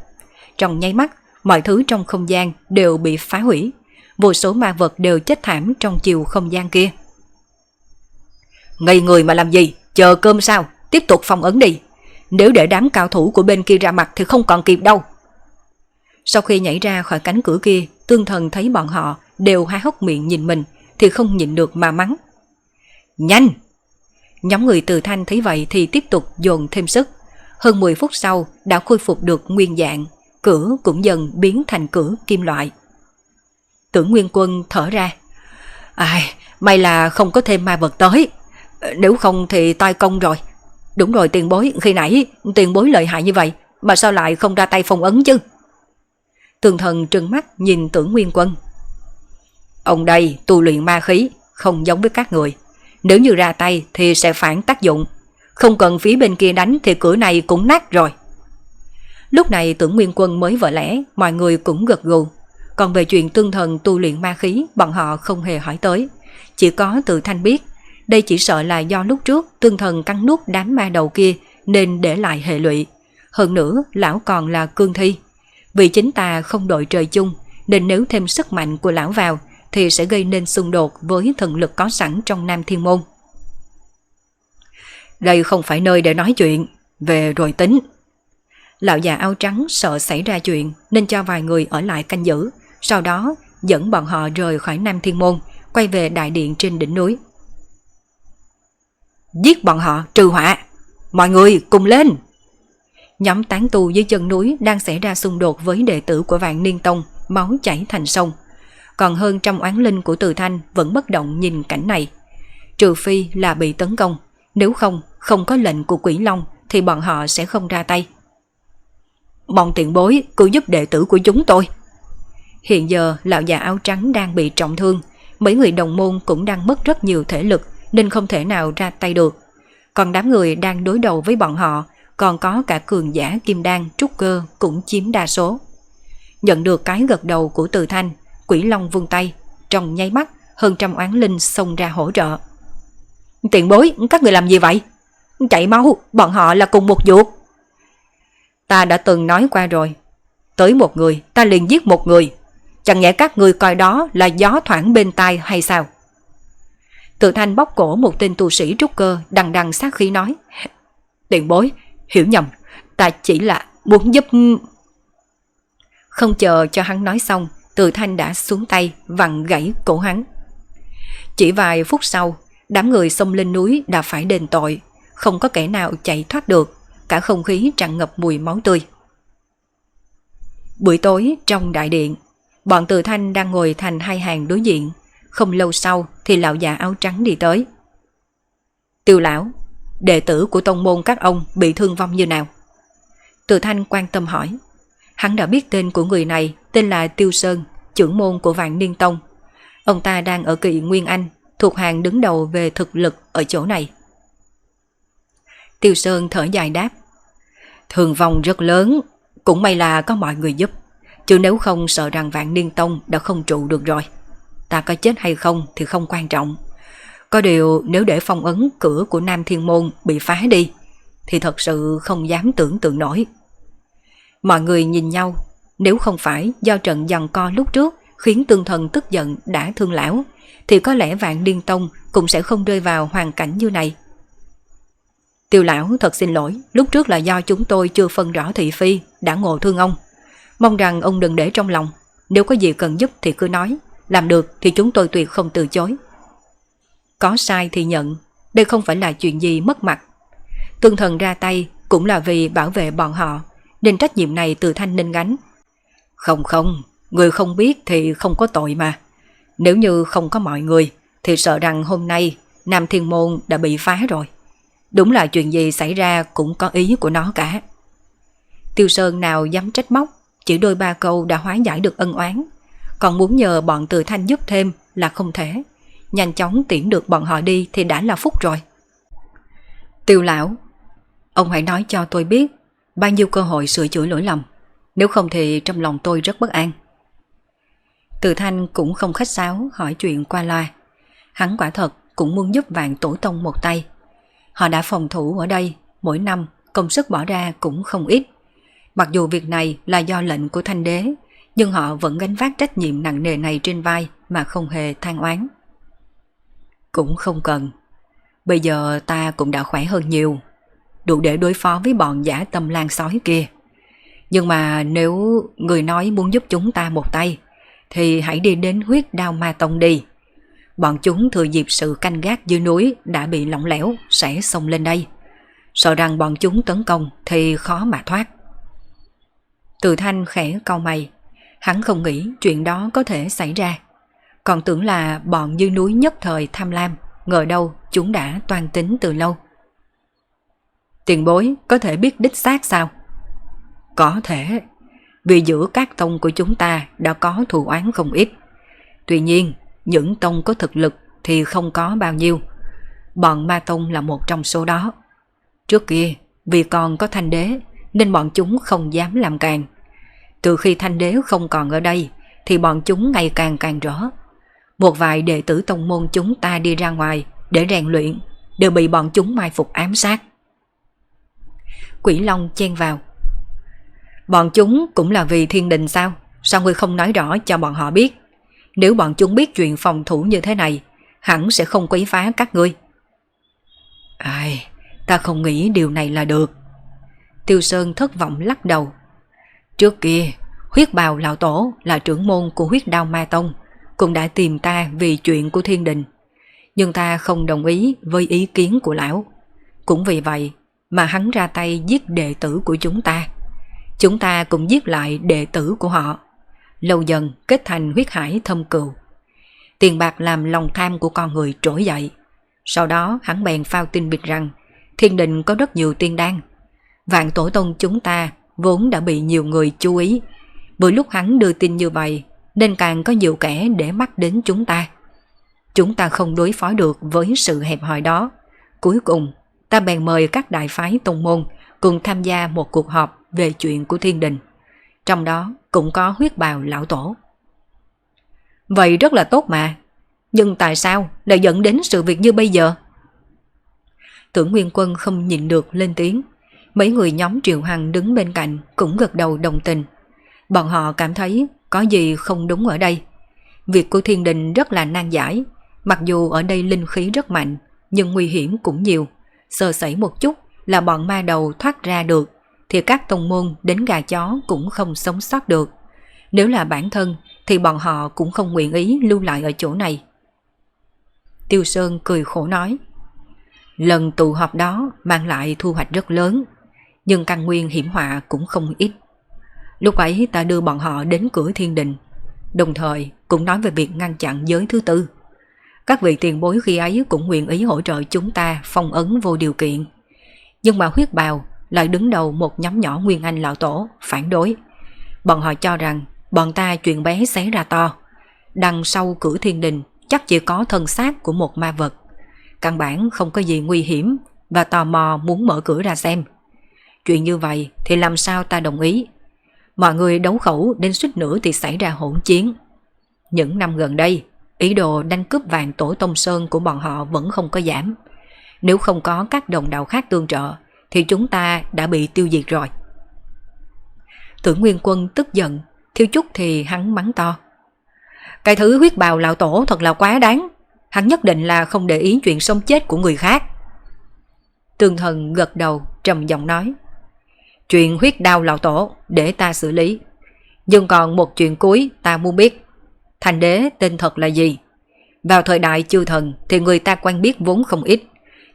Trong nháy mắt, mọi thứ trong không gian đều bị phá hủy. Vô số ma vật đều chết thảm trong chiều không gian kia. Ngây người mà làm gì? Chờ cơm sao? Tiếp tục phong ấn đi. Nếu để đám cao thủ của bên kia ra mặt thì không còn kịp đâu. Sau khi nhảy ra khỏi cánh cửa kia, tương thần thấy bọn họ đều há hốc miệng nhìn mình thì không nhịn được mà mắng. Nhanh! Nhóm người từ thanh thấy vậy thì tiếp tục dồn thêm sức. Hơn 10 phút sau đã khôi phục được nguyên dạng, cửa cũng dần biến thành cửa kim loại. Tưởng Nguyên Quân thở ra. Ai, may là không có thêm ma vật tới. Ờ, nếu không thì tai công rồi. Đúng rồi tiền bối, khi nãy tiền bối lợi hại như vậy, mà sao lại không ra tay phong ấn chứ? Tường thần trừng mắt nhìn tưởng Nguyên Quân. Ông đây tu luyện ma khí, không giống với các người. Nếu như ra tay thì sẽ phản tác dụng. Không cần phía bên kia đánh thì cửa này cũng nát rồi. Lúc này tưởng Nguyên Quân mới vỡ lẽ, mọi người cũng gật gù. Còn về chuyện tương thần tu luyện ma khí, bọn họ không hề hỏi tới. Chỉ có tự thanh biết, đây chỉ sợ là do lúc trước tương thần cắn nút đám ma đầu kia nên để lại hệ lụy. Hơn nữa, lão còn là cương thi. Vì chính ta không đội trời chung, nên nếu thêm sức mạnh của lão vào thì sẽ gây nên xung đột với thần lực có sẵn trong Nam Thiên Môn. Đây không phải nơi để nói chuyện, về rồi tính. Lão già áo trắng sợ xảy ra chuyện nên cho vài người ở lại canh giữ, sau đó dẫn bọn họ rời khỏi Nam Thiên Môn, quay về đại điện trên đỉnh núi. Giết bọn họ trừ họa, mọi người cùng lên! Nhóm tán tu dưới chân núi đang xảy ra xung đột với đệ tử của Vạn Niên Tông, máu chảy thành sông còn hơn trăm oán linh của Từ Thanh vẫn bất động nhìn cảnh này. Trừ phi là bị tấn công, nếu không, không có lệnh của quỷ long thì bọn họ sẽ không ra tay. Bọn tiện bối cứ giúp đệ tử của chúng tôi. Hiện giờ lão già áo trắng đang bị trọng thương, mấy người đồng môn cũng đang mất rất nhiều thể lực nên không thể nào ra tay được. Còn đám người đang đối đầu với bọn họ còn có cả cường giả kim đan trúc cơ cũng chiếm đa số. Nhận được cái gật đầu của Từ Thanh, Quỷ Long vươn tay, trong nháy mắt hơn trăm oán linh xông ra hỗ trợ. Tiện bối, các người làm gì vậy? Chạy mau, bọn họ là cùng một ruột. Ta đã từng nói qua rồi, tới một người ta liền giết một người. Chẳng nhẽ các người coi đó là gió thoảng bên tai hay sao? Tự thanh bóc cổ một tên tu sĩ trúc cơ đằng đằng sát khí nói. <laughs> Tiện bối, hiểu nhầm, ta chỉ là muốn giúp... Không chờ cho hắn nói xong, từ thanh đã xuống tay vặn gãy cổ hắn. Chỉ vài phút sau, đám người xông lên núi đã phải đền tội, không có kẻ nào chạy thoát được, cả không khí tràn ngập mùi máu tươi. Buổi tối trong đại điện, bọn từ thanh đang ngồi thành hai hàng đối diện, không lâu sau thì lão già áo trắng đi tới. Tiêu lão, đệ tử của tông môn các ông bị thương vong như nào? Từ thanh quan tâm hỏi. Hắn đã biết tên của người này, tên là Tiêu Sơn, trưởng môn của Vạn Niên Tông. Ông ta đang ở kỳ Nguyên Anh, thuộc hàng đứng đầu về thực lực ở chỗ này. Tiêu Sơn thở dài đáp. Thường vong rất lớn, cũng may là có mọi người giúp. Chứ nếu không sợ rằng Vạn Niên Tông đã không trụ được rồi. Ta có chết hay không thì không quan trọng. Có điều nếu để phong ấn cửa của Nam Thiên Môn bị phá đi, thì thật sự không dám tưởng tượng nổi. Mọi người nhìn nhau, nếu không phải do trận giằng co lúc trước khiến tương thần tức giận đã thương lão, thì có lẽ vạn điên tông cũng sẽ không rơi vào hoàn cảnh như này. Tiêu lão thật xin lỗi, lúc trước là do chúng tôi chưa phân rõ thị phi, đã ngộ thương ông. Mong rằng ông đừng để trong lòng, nếu có gì cần giúp thì cứ nói, làm được thì chúng tôi tuyệt không từ chối. Có sai thì nhận, đây không phải là chuyện gì mất mặt. Tương thần ra tay cũng là vì bảo vệ bọn họ, nên trách nhiệm này từ Thanh Ninh gánh. Không không, người không biết thì không có tội mà. Nếu như không có mọi người, thì sợ rằng hôm nay Nam Thiên Môn đã bị phá rồi. Đúng là chuyện gì xảy ra cũng có ý của nó cả. Tiêu Sơn nào dám trách móc, chỉ đôi ba câu đã hóa giải được ân oán. Còn muốn nhờ bọn từ thanh giúp thêm là không thể. Nhanh chóng tiễn được bọn họ đi thì đã là phúc rồi. Tiêu lão, ông hãy nói cho tôi biết bao nhiêu cơ hội sửa chữa lỗi lầm. Nếu không thì trong lòng tôi rất bất an. Từ thanh cũng không khách sáo hỏi chuyện qua loa. Hắn quả thật cũng muốn giúp vạn tổ tông một tay. Họ đã phòng thủ ở đây, mỗi năm công sức bỏ ra cũng không ít. Mặc dù việc này là do lệnh của thanh đế, nhưng họ vẫn gánh vác trách nhiệm nặng nề này trên vai mà không hề than oán. Cũng không cần. Bây giờ ta cũng đã khỏe hơn nhiều, đủ để đối phó với bọn giả tâm lan sói kia. Nhưng mà nếu người nói muốn giúp chúng ta một tay, thì hãy đi đến huyết đao ma tông đi. Bọn chúng thừa dịp sự canh gác dưới núi đã bị lỏng lẻo sẽ xông lên đây. Sợ rằng bọn chúng tấn công thì khó mà thoát. Từ thanh khẽ cau mày. Hắn không nghĩ chuyện đó có thể xảy ra. Còn tưởng là bọn dư núi nhất thời tham lam, ngờ đâu chúng đã toan tính từ lâu. Tiền bối có thể biết đích xác sao? Có thể, vì giữa các tông của chúng ta đã có thù oán không ít. Tuy nhiên, những tông có thực lực thì không có bao nhiêu. Bọn ma tông là một trong số đó. Trước kia, vì còn có thanh đế nên bọn chúng không dám làm càng. Từ khi thanh đế không còn ở đây thì bọn chúng ngày càng càng rõ. Một vài đệ tử tông môn chúng ta đi ra ngoài để rèn luyện đều bị bọn chúng mai phục ám sát. Quỷ Long chen vào. Bọn chúng cũng là vì thiên đình sao? Sao ngươi không nói rõ cho bọn họ biết? Nếu bọn chúng biết chuyện phòng thủ như thế này, hẳn sẽ không quấy phá các ngươi. Ai, ta không nghĩ điều này là được. Tiêu Sơn thất vọng lắc đầu. Trước kia, huyết bào lão tổ là trưởng môn của huyết đao ma tông, cũng đã tìm ta vì chuyện của thiên đình. Nhưng ta không đồng ý với ý kiến của lão. Cũng vì vậy mà hắn ra tay giết đệ tử của chúng ta. Chúng ta cũng giết lại đệ tử của họ. Lâu dần kết thành huyết hải thâm cừu. Tiền bạc làm lòng tham của con người trỗi dậy. Sau đó hắn bèn phao tin biệt rằng thiên đình có rất nhiều tiên đan. Vạn tổ tông chúng ta vốn đã bị nhiều người chú ý. Bởi lúc hắn đưa tin như vậy nên càng có nhiều kẻ để mắt đến chúng ta. Chúng ta không đối phó được với sự hẹp hòi đó. Cuối cùng, ta bèn mời các đại phái tông môn cùng tham gia một cuộc họp về chuyện của thiên đình. Trong đó cũng có huyết bào lão tổ. Vậy rất là tốt mà. Nhưng tại sao lại dẫn đến sự việc như bây giờ? Tưởng Nguyên Quân không nhìn được lên tiếng. Mấy người nhóm Triệu Hằng đứng bên cạnh cũng gật đầu đồng tình. Bọn họ cảm thấy có gì không đúng ở đây. Việc của thiên đình rất là nan giải. Mặc dù ở đây linh khí rất mạnh, nhưng nguy hiểm cũng nhiều. Sơ sẩy một chút là bọn ma đầu thoát ra được, thì các tông môn đến gà chó cũng không sống sót được. Nếu là bản thân thì bọn họ cũng không nguyện ý lưu lại ở chỗ này. Tiêu Sơn cười khổ nói, lần tụ họp đó mang lại thu hoạch rất lớn, nhưng căn nguyên hiểm họa cũng không ít. Lúc ấy ta đưa bọn họ đến cửa thiên đình, đồng thời cũng nói về việc ngăn chặn giới thứ tư. Các vị tiền bối khi ấy cũng nguyện ý hỗ trợ chúng ta phong ấn vô điều kiện. Nhưng mà huyết bào lại đứng đầu một nhóm nhỏ Nguyên Anh lão tổ phản đối. Bọn họ cho rằng bọn ta chuyện bé xé ra to. Đằng sau cửa thiên đình chắc chỉ có thân xác của một ma vật. Căn bản không có gì nguy hiểm và tò mò muốn mở cửa ra xem. Chuyện như vậy thì làm sao ta đồng ý? Mọi người đấu khẩu đến suýt nữa thì xảy ra hỗn chiến. Những năm gần đây, ý đồ đánh cướp vàng tổ tông sơn của bọn họ vẫn không có giảm. Nếu không có các đồng đạo khác tương trợ, thì chúng ta đã bị tiêu diệt rồi. Tưởng Nguyên Quân tức giận, thiếu chút thì hắn mắng to. Cái thứ huyết bào lão tổ thật là quá đáng. Hắn nhất định là không để ý chuyện sống chết của người khác. Tương thần gật đầu trầm giọng nói. Chuyện huyết đau lão tổ để ta xử lý. Nhưng còn một chuyện cuối ta muốn biết. Thành đế tên thật là gì? Vào thời đại chư thần thì người ta quen biết vốn không ít.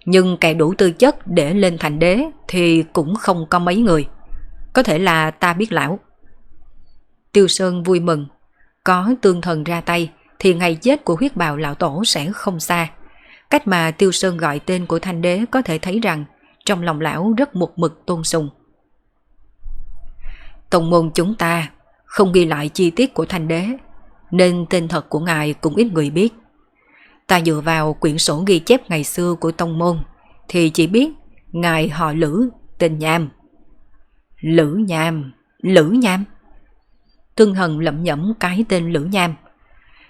Nhưng kẻ đủ tư chất để lên thành đế thì cũng không có mấy người. Có thể là ta biết lão. Tiêu Sơn vui mừng. Có tương thần ra tay thì ngày chết của huyết bào lão tổ sẽ không xa. Cách mà Tiêu Sơn gọi tên của thanh đế có thể thấy rằng trong lòng lão rất một mực tôn sùng. Tông môn chúng ta không ghi lại chi tiết của thanh đế, nên tên thật của ngài cũng ít người biết. Ta dựa vào quyển sổ ghi chép ngày xưa của tông môn, thì chỉ biết ngài họ Lữ, tên Nham. Lữ Nham, Lữ Nham. Tương Hần lẩm nhẩm cái tên Lữ Nham.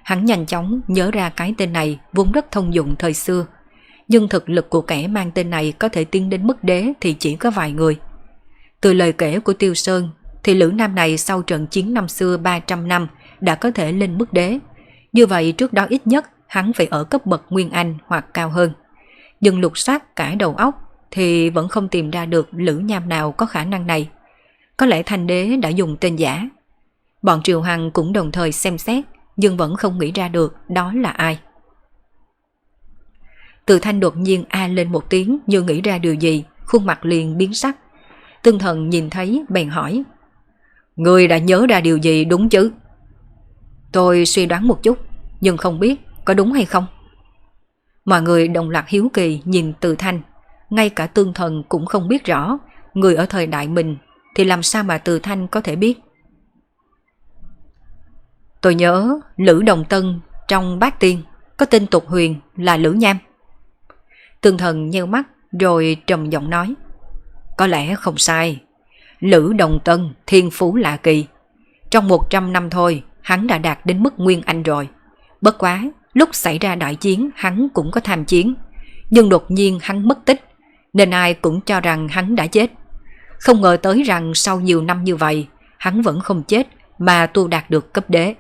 Hắn nhanh chóng nhớ ra cái tên này vốn rất thông dụng thời xưa, nhưng thực lực của kẻ mang tên này có thể tiến đến mức đế thì chỉ có vài người. Từ lời kể của Tiêu Sơn thì Lữ Nam này sau trận chiến năm xưa 300 năm đã có thể lên mức đế. Như vậy trước đó ít nhất hắn phải ở cấp bậc Nguyên Anh hoặc cao hơn. Nhưng lục soát cả đầu óc thì vẫn không tìm ra được Lữ Nham nào có khả năng này. Có lẽ Thanh Đế đã dùng tên giả. Bọn Triều Hằng cũng đồng thời xem xét nhưng vẫn không nghĩ ra được đó là ai. Từ thanh đột nhiên a lên một tiếng như nghĩ ra điều gì, khuôn mặt liền biến sắc. Tương thần nhìn thấy bèn hỏi. Người đã nhớ ra điều gì đúng chứ? Tôi suy đoán một chút, nhưng không biết có đúng hay không. Mọi người đồng loạt hiếu kỳ nhìn từ thanh, ngay cả tương thần cũng không biết rõ, người ở thời đại mình thì làm sao mà từ thanh có thể biết. Tôi nhớ Lữ Đồng Tân trong bát tiên có tên tục huyền là Lữ Nham. Tương thần nheo mắt rồi trầm giọng nói. Có lẽ không sai. Lữ Đồng Tân thiên phú lạ kỳ. Trong 100 năm thôi hắn đã đạt đến mức Nguyên Anh rồi. Bất quá, lúc xảy ra đại chiến hắn cũng có tham chiến. Nhưng đột nhiên hắn mất tích, nên ai cũng cho rằng hắn đã chết. Không ngờ tới rằng sau nhiều năm như vậy, hắn vẫn không chết mà tu đạt được cấp đế.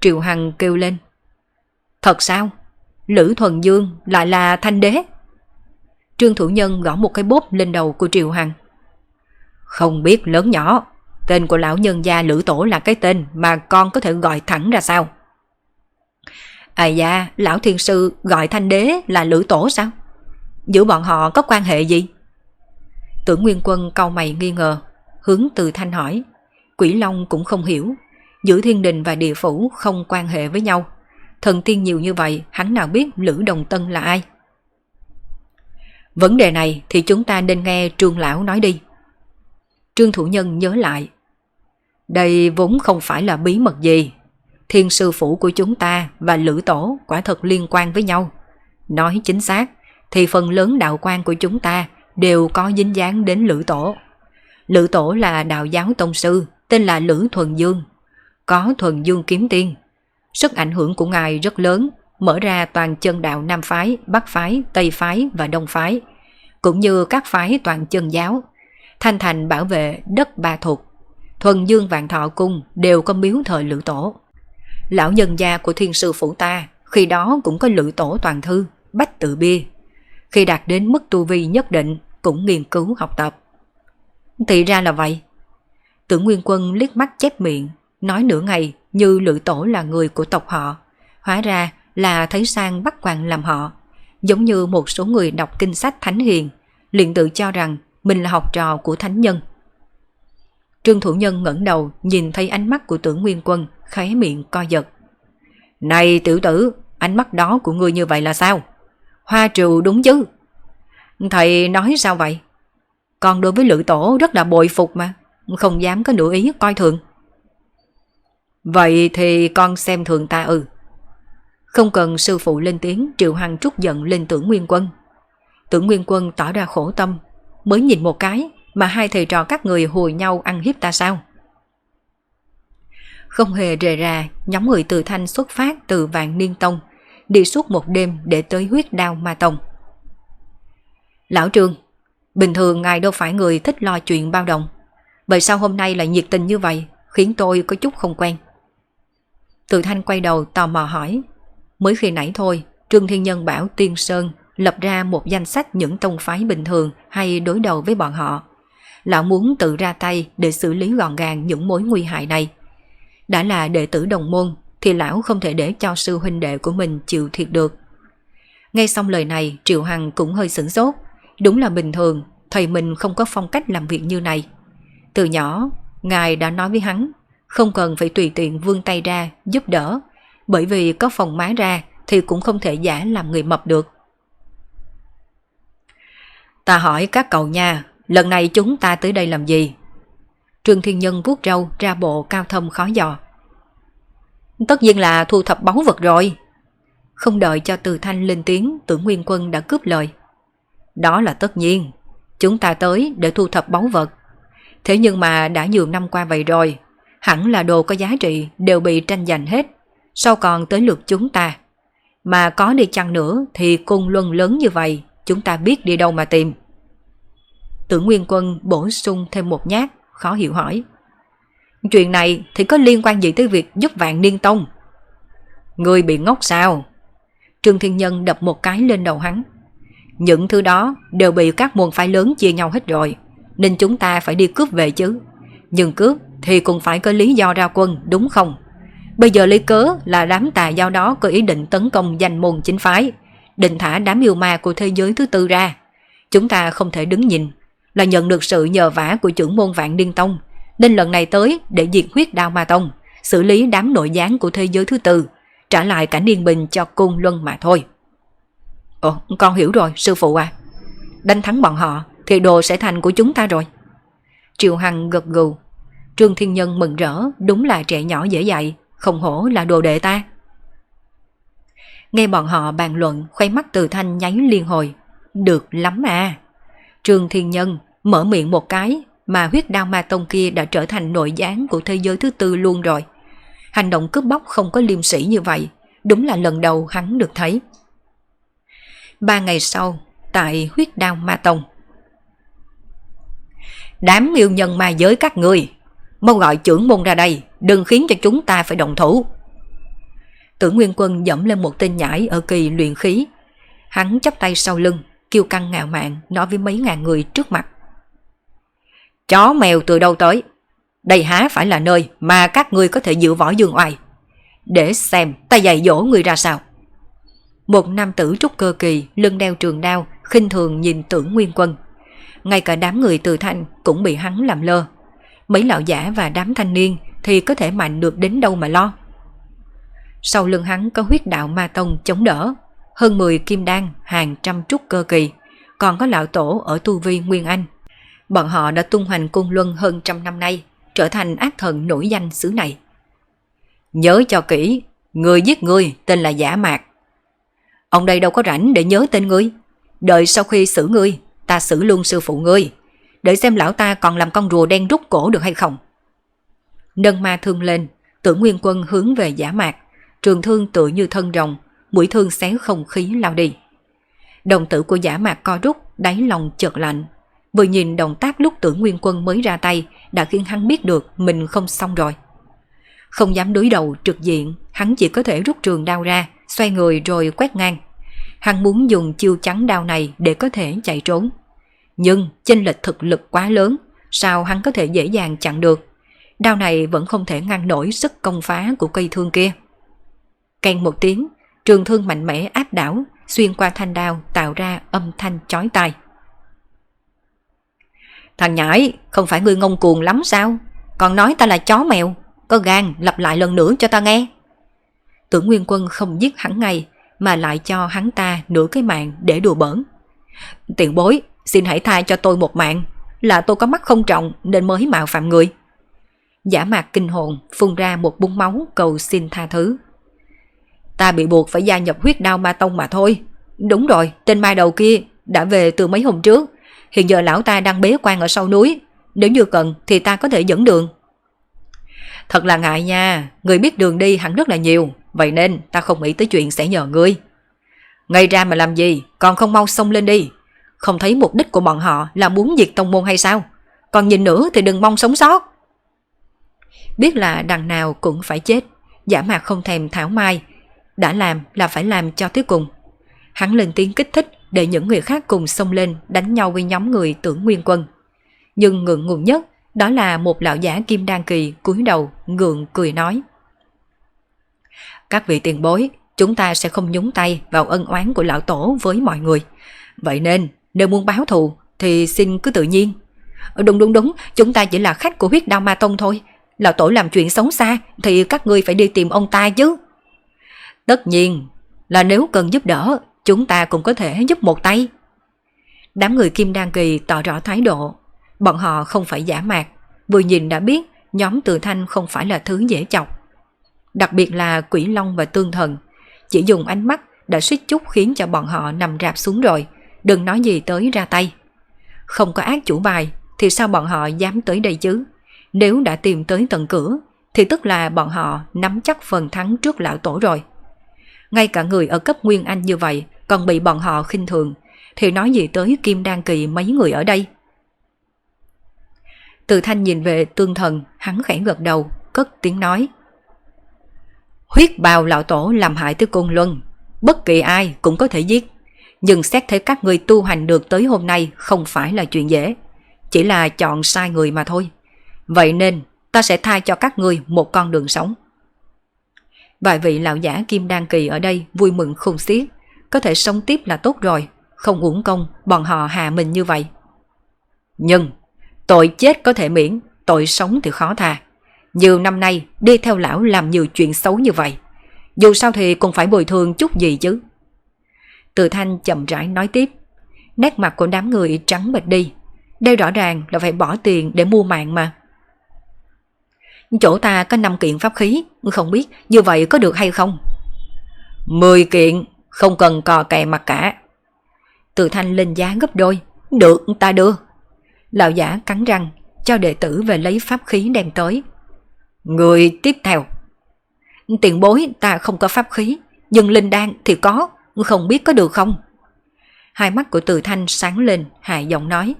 Triệu Hằng kêu lên. Thật sao? Lữ Thuần Dương lại là thanh đế? Trương Thủ Nhân gõ một cái bốp lên đầu của Triệu Hằng. Không biết lớn nhỏ, tên của lão nhân gia Lữ Tổ là cái tên mà con có thể gọi thẳng ra sao? À dạ, lão thiên sư gọi thanh đế là Lữ Tổ sao? Giữa bọn họ có quan hệ gì? Tưởng Nguyên Quân cau mày nghi ngờ, hướng từ thanh hỏi. Quỷ Long cũng không hiểu, giữa thiên đình và địa phủ không quan hệ với nhau. Thần tiên nhiều như vậy, hắn nào biết Lữ Đồng Tân là ai? Vấn đề này thì chúng ta nên nghe Trương Lão nói đi. Trương Thủ Nhân nhớ lại. Đây vốn không phải là bí mật gì. Thiên sư phủ của chúng ta và Lữ Tổ quả thật liên quan với nhau. Nói chính xác thì phần lớn đạo quan của chúng ta đều có dính dáng đến Lữ Tổ. Lữ Tổ là đạo giáo tông sư, tên là Lữ Thuần Dương. Có Thuần Dương Kiếm Tiên. Sức ảnh hưởng của ngài rất lớn, mở ra toàn chân đạo Nam Phái, Bắc Phái, Tây Phái và Đông Phái, cũng như các phái toàn chân giáo Thanh Thành bảo vệ đất Ba Thục, Thuần Dương Vạn Thọ Cung đều có miếu thời lữ tổ. Lão nhân gia của thiên sư phủ ta khi đó cũng có lữ tổ toàn thư, bách tự bia. Khi đạt đến mức tu vi nhất định cũng nghiên cứu học tập. Thì ra là vậy. Tưởng Nguyên Quân liếc mắt chép miệng, nói nửa ngày như lữ tổ là người của tộc họ. Hóa ra là thấy sang bắt quan làm họ. Giống như một số người đọc kinh sách thánh hiền, liền tự cho rằng mình là học trò của thánh nhân. Trương Thủ Nhân ngẩng đầu nhìn thấy ánh mắt của tưởng Nguyên Quân, khóe miệng co giật. Này tiểu tử, ánh mắt đó của ngươi như vậy là sao? Hoa trừ đúng chứ? Thầy nói sao vậy? Con đối với lữ tổ rất là bội phục mà, không dám có nửa ý coi thường. Vậy thì con xem thường ta ừ. Không cần sư phụ lên tiếng Triệu Hằng trút giận lên tưởng Nguyên Quân. Tưởng Nguyên Quân tỏ ra khổ tâm mới nhìn một cái mà hai thầy trò các người hùi nhau ăn hiếp ta sao? Không hề rề ra, nhóm người từ thanh xuất phát từ vạn niên tông, đi suốt một đêm để tới huyết đao ma tông. Lão Trương, bình thường ngài đâu phải người thích lo chuyện bao đồng, vậy sao hôm nay lại nhiệt tình như vậy, khiến tôi có chút không quen. Từ Thanh quay đầu tò mò hỏi. Mới khi nãy thôi, Trương Thiên Nhân bảo Tiên Sơn lập ra một danh sách những tông phái bình thường hay đối đầu với bọn họ. Lão muốn tự ra tay để xử lý gọn gàng những mối nguy hại này. Đã là đệ tử đồng môn thì lão không thể để cho sư huynh đệ của mình chịu thiệt được. Ngay xong lời này Triệu Hằng cũng hơi sửng sốt. Đúng là bình thường, thầy mình không có phong cách làm việc như này. Từ nhỏ, ngài đã nói với hắn, không cần phải tùy tiện vươn tay ra giúp đỡ, bởi vì có phòng má ra thì cũng không thể giả làm người mập được. Ta hỏi các cậu nha, lần này chúng ta tới đây làm gì? Trương Thiên Nhân vuốt râu ra bộ cao thâm khó dò. Tất nhiên là thu thập báu vật rồi. Không đợi cho Từ Thanh lên tiếng, tưởng Nguyên Quân đã cướp lời. Đó là tất nhiên, chúng ta tới để thu thập báu vật. Thế nhưng mà đã nhiều năm qua vậy rồi, hẳn là đồ có giá trị đều bị tranh giành hết, sao còn tới lượt chúng ta? Mà có đi chăng nữa thì cung luân lớn như vậy, chúng ta biết đi đâu mà tìm. Tưởng Nguyên Quân bổ sung thêm một nhát, khó hiểu hỏi. Chuyện này thì có liên quan gì tới việc giúp vạn niên tông? Người bị ngốc sao? Trương Thiên Nhân đập một cái lên đầu hắn. Những thứ đó đều bị các môn phái lớn chia nhau hết rồi, nên chúng ta phải đi cướp về chứ. Nhưng cướp thì cũng phải có lý do ra quân, đúng không? Bây giờ lấy cớ là đám tà giao đó có ý định tấn công danh môn chính phái, định thả đám yêu ma của thế giới thứ tư ra. Chúng ta không thể đứng nhìn, là nhận được sự nhờ vả của trưởng môn vạn điên tông, nên lần này tới để diệt huyết đao ma tông, xử lý đám nội gián của thế giới thứ tư, trả lại cảnh yên bình cho cung luân mà thôi. Ồ, con hiểu rồi, sư phụ à. Đánh thắng bọn họ thì đồ sẽ thành của chúng ta rồi. Triệu Hằng gật gù. Trương Thiên Nhân mừng rỡ, đúng là trẻ nhỏ dễ dạy, không hổ là đồ đệ ta. Nghe bọn họ bàn luận, khoe mắt từ thanh nháy liên hồi. Được lắm à. Trương Thiên Nhân mở miệng một cái mà huyết đao ma tông kia đã trở thành nội gián của thế giới thứ tư luôn rồi. Hành động cướp bóc không có liêm sĩ như vậy, đúng là lần đầu hắn được thấy. Ba ngày sau, tại huyết đao ma tông. Đám yêu nhân ma giới các người, mau gọi trưởng môn ra đây, đừng khiến cho chúng ta phải đồng thủ. Tưởng Nguyên Quân dẫm lên một tên nhãi ở kỳ luyện khí. Hắn chắp tay sau lưng, kiêu căng ngạo mạn nói với mấy ngàn người trước mặt. Chó mèo từ đâu tới? Đây há phải là nơi mà các ngươi có thể dựa võ dương oai. Để xem ta dạy dỗ người ra sao. Một nam tử trúc cơ kỳ, lưng đeo trường đao, khinh thường nhìn tưởng nguyên quân. Ngay cả đám người từ thanh cũng bị hắn làm lơ. Mấy lão giả và đám thanh niên thì có thể mạnh được đến đâu mà lo. Sau lưng hắn có huyết đạo ma tông chống đỡ, hơn 10 kim đan, hàng trăm trúc cơ kỳ, còn có lão tổ ở tu vi Nguyên Anh. Bọn họ đã tung hoành cung luân hơn trăm năm nay, trở thành ác thần nổi danh xứ này. Nhớ cho kỹ, người giết người tên là Giả Mạc. Ông đây đâu có rảnh để nhớ tên ngươi. Đợi sau khi xử ngươi, ta xử luôn sư phụ ngươi, để xem lão ta còn làm con rùa đen rút cổ được hay không. Nâng ma thương lên, tưởng nguyên quân hướng về giả mạc, trường thương tựa như thân rồng, mũi thương xé không khí lao đi. Đồng tử của giả mạc co rút, đáy lòng chợt lạnh. Vừa nhìn động tác lúc tưởng nguyên quân mới ra tay đã khiến hắn biết được mình không xong rồi. Không dám đối đầu trực diện, hắn chỉ có thể rút trường đao ra, xoay người rồi quét ngang. Hắn muốn dùng chiêu trắng đao này để có thể chạy trốn. Nhưng chênh lệch thực lực quá lớn, sao hắn có thể dễ dàng chặn được. Đao này vẫn không thể ngăn nổi sức công phá của cây thương kia. Càng một tiếng, trường thương mạnh mẽ áp đảo, xuyên qua thanh đao tạo ra âm thanh chói tai. Thằng nhãi, không phải ngươi ngông cuồng lắm sao? Còn nói ta là chó mèo, có gan lặp lại lần nữa cho ta nghe. Tưởng Nguyên Quân không giết hắn ngay, mà lại cho hắn ta nửa cái mạng để đùa bỡn. tiện bối, xin hãy tha cho tôi một mạng, là tôi có mắt không trọng nên mới mạo phạm người. Giả mạc kinh hồn phun ra một bung máu cầu xin tha thứ. Ta bị buộc phải gia nhập huyết đao ma tông mà thôi. Đúng rồi, tên mai đầu kia đã về từ mấy hôm trước. Hiện giờ lão ta đang bế quan ở sau núi. Nếu như cần thì ta có thể dẫn đường. Thật là ngại nha, người biết đường đi hẳn rất là nhiều. Vậy nên ta không nghĩ tới chuyện sẽ nhờ ngươi. Ngay ra mà làm gì, còn không mau xông lên đi. Không thấy mục đích của bọn họ là muốn diệt tông môn hay sao? Còn nhìn nữa thì đừng mong sống sót. Biết là đằng nào cũng phải chết, giả mạc không thèm thảo mai, đã làm là phải làm cho tới cùng. Hắn lên tiếng kích thích để những người khác cùng xông lên đánh nhau với nhóm người tưởng nguyên quân. Nhưng ngượng ngùng nhất đó là một lão giả kim đan kỳ cúi đầu ngượng cười nói. Các vị tiền bối, chúng ta sẽ không nhúng tay vào ân oán của lão tổ với mọi người. Vậy nên, nếu muốn báo thù thì xin cứ tự nhiên. Đúng đúng đúng, chúng ta chỉ là khách của huyết đao ma tông thôi. Lão tổ làm chuyện xấu xa thì các ngươi phải đi tìm ông ta chứ. Tất nhiên là nếu cần giúp đỡ, chúng ta cũng có thể giúp một tay. Đám người Kim Đan Kỳ tỏ rõ thái độ. Bọn họ không phải giả mạc, vừa nhìn đã biết nhóm từ thanh không phải là thứ dễ chọc. Đặc biệt là quỷ long và tương thần, chỉ dùng ánh mắt đã suýt chút khiến cho bọn họ nằm rạp xuống rồi, đừng nói gì tới ra tay. Không có ác chủ bài thì sao bọn họ dám tới đây chứ? Nếu đã tìm tới tận cửa thì tức là bọn họ nắm chắc phần thắng trước lão tổ rồi. Ngay cả người ở cấp Nguyên Anh như vậy còn bị bọn họ khinh thường, thì nói gì tới Kim Đan Kỳ mấy người ở đây? Từ thanh nhìn về tương thần, hắn khẽ gật đầu, cất tiếng nói. Huyết bào lão tổ làm hại tới côn luân, bất kỳ ai cũng có thể giết. Nhưng xét thấy các người tu hành được tới hôm nay không phải là chuyện dễ, chỉ là chọn sai người mà thôi. Vậy nên ta sẽ tha cho các người một con đường sống. Vài vị lão giả kim đan kỳ ở đây vui mừng khôn xiết, có thể sống tiếp là tốt rồi, không uổng công bọn họ hạ mình như vậy. Nhưng, tội chết có thể miễn, tội sống thì khó tha. Nhiều năm nay đi theo lão làm nhiều chuyện xấu như vậy. Dù sao thì cũng phải bồi thường chút gì chứ. Từ thanh chậm rãi nói tiếp. Nét mặt của đám người trắng bệch đi. Đây rõ ràng là phải bỏ tiền để mua mạng mà. Chỗ ta có 5 kiện pháp khí, không biết như vậy có được hay không? 10 kiện, không cần cò kè mặt cả. Từ thanh lên giá gấp đôi, được ta đưa. Lão giả cắn răng, cho đệ tử về lấy pháp khí đem tới. Người tiếp theo. Tiền bối ta không có pháp khí, nhưng linh đan thì có, không biết có được không? Hai mắt của từ thanh sáng lên, hài giọng nói.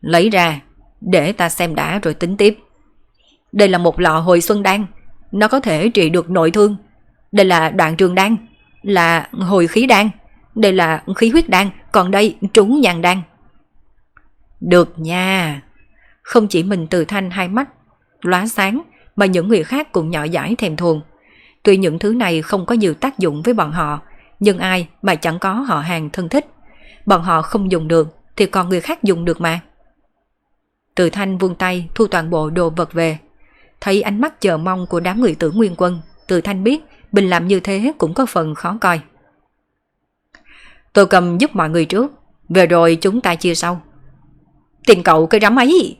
Lấy ra, để ta xem đã rồi tính tiếp. Đây là một lọ hồi xuân đan, nó có thể trị được nội thương. Đây là đoạn trường đan, là hồi khí đan. Đây là khí huyết đan, còn đây trúng nhàn đan. Được nha. Không chỉ mình từ thanh hai mắt, lóa sáng, mà những người khác cũng nhỏ giải thèm thuồng. Tuy những thứ này không có nhiều tác dụng với bọn họ, nhưng ai mà chẳng có họ hàng thân thích. Bọn họ không dùng được, thì còn người khác dùng được mà. Từ thanh vuông tay thu toàn bộ đồ vật về, Thấy ánh mắt chờ mong của đám người tử nguyên quân, từ thanh biết Bình làm như thế cũng có phần khó coi. Tôi cầm giúp mọi người trước, về rồi chúng ta chia sau. Tiền cậu cái rắm ấy!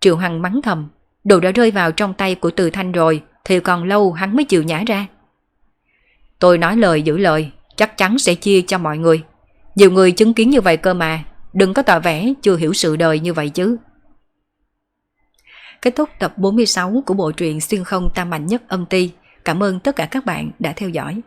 Triệu Hằng mắng thầm, đồ đã rơi vào trong tay của từ thanh rồi, thì còn lâu hắn mới chịu nhả ra. Tôi nói lời giữ lời, chắc chắn sẽ chia cho mọi người. Nhiều người chứng kiến như vậy cơ mà, đừng có tỏ vẻ chưa hiểu sự đời như vậy chứ. Kết thúc tập 46 của bộ truyện Xuyên không tam mạnh nhất âm ti. Cảm ơn tất cả các bạn đã theo dõi.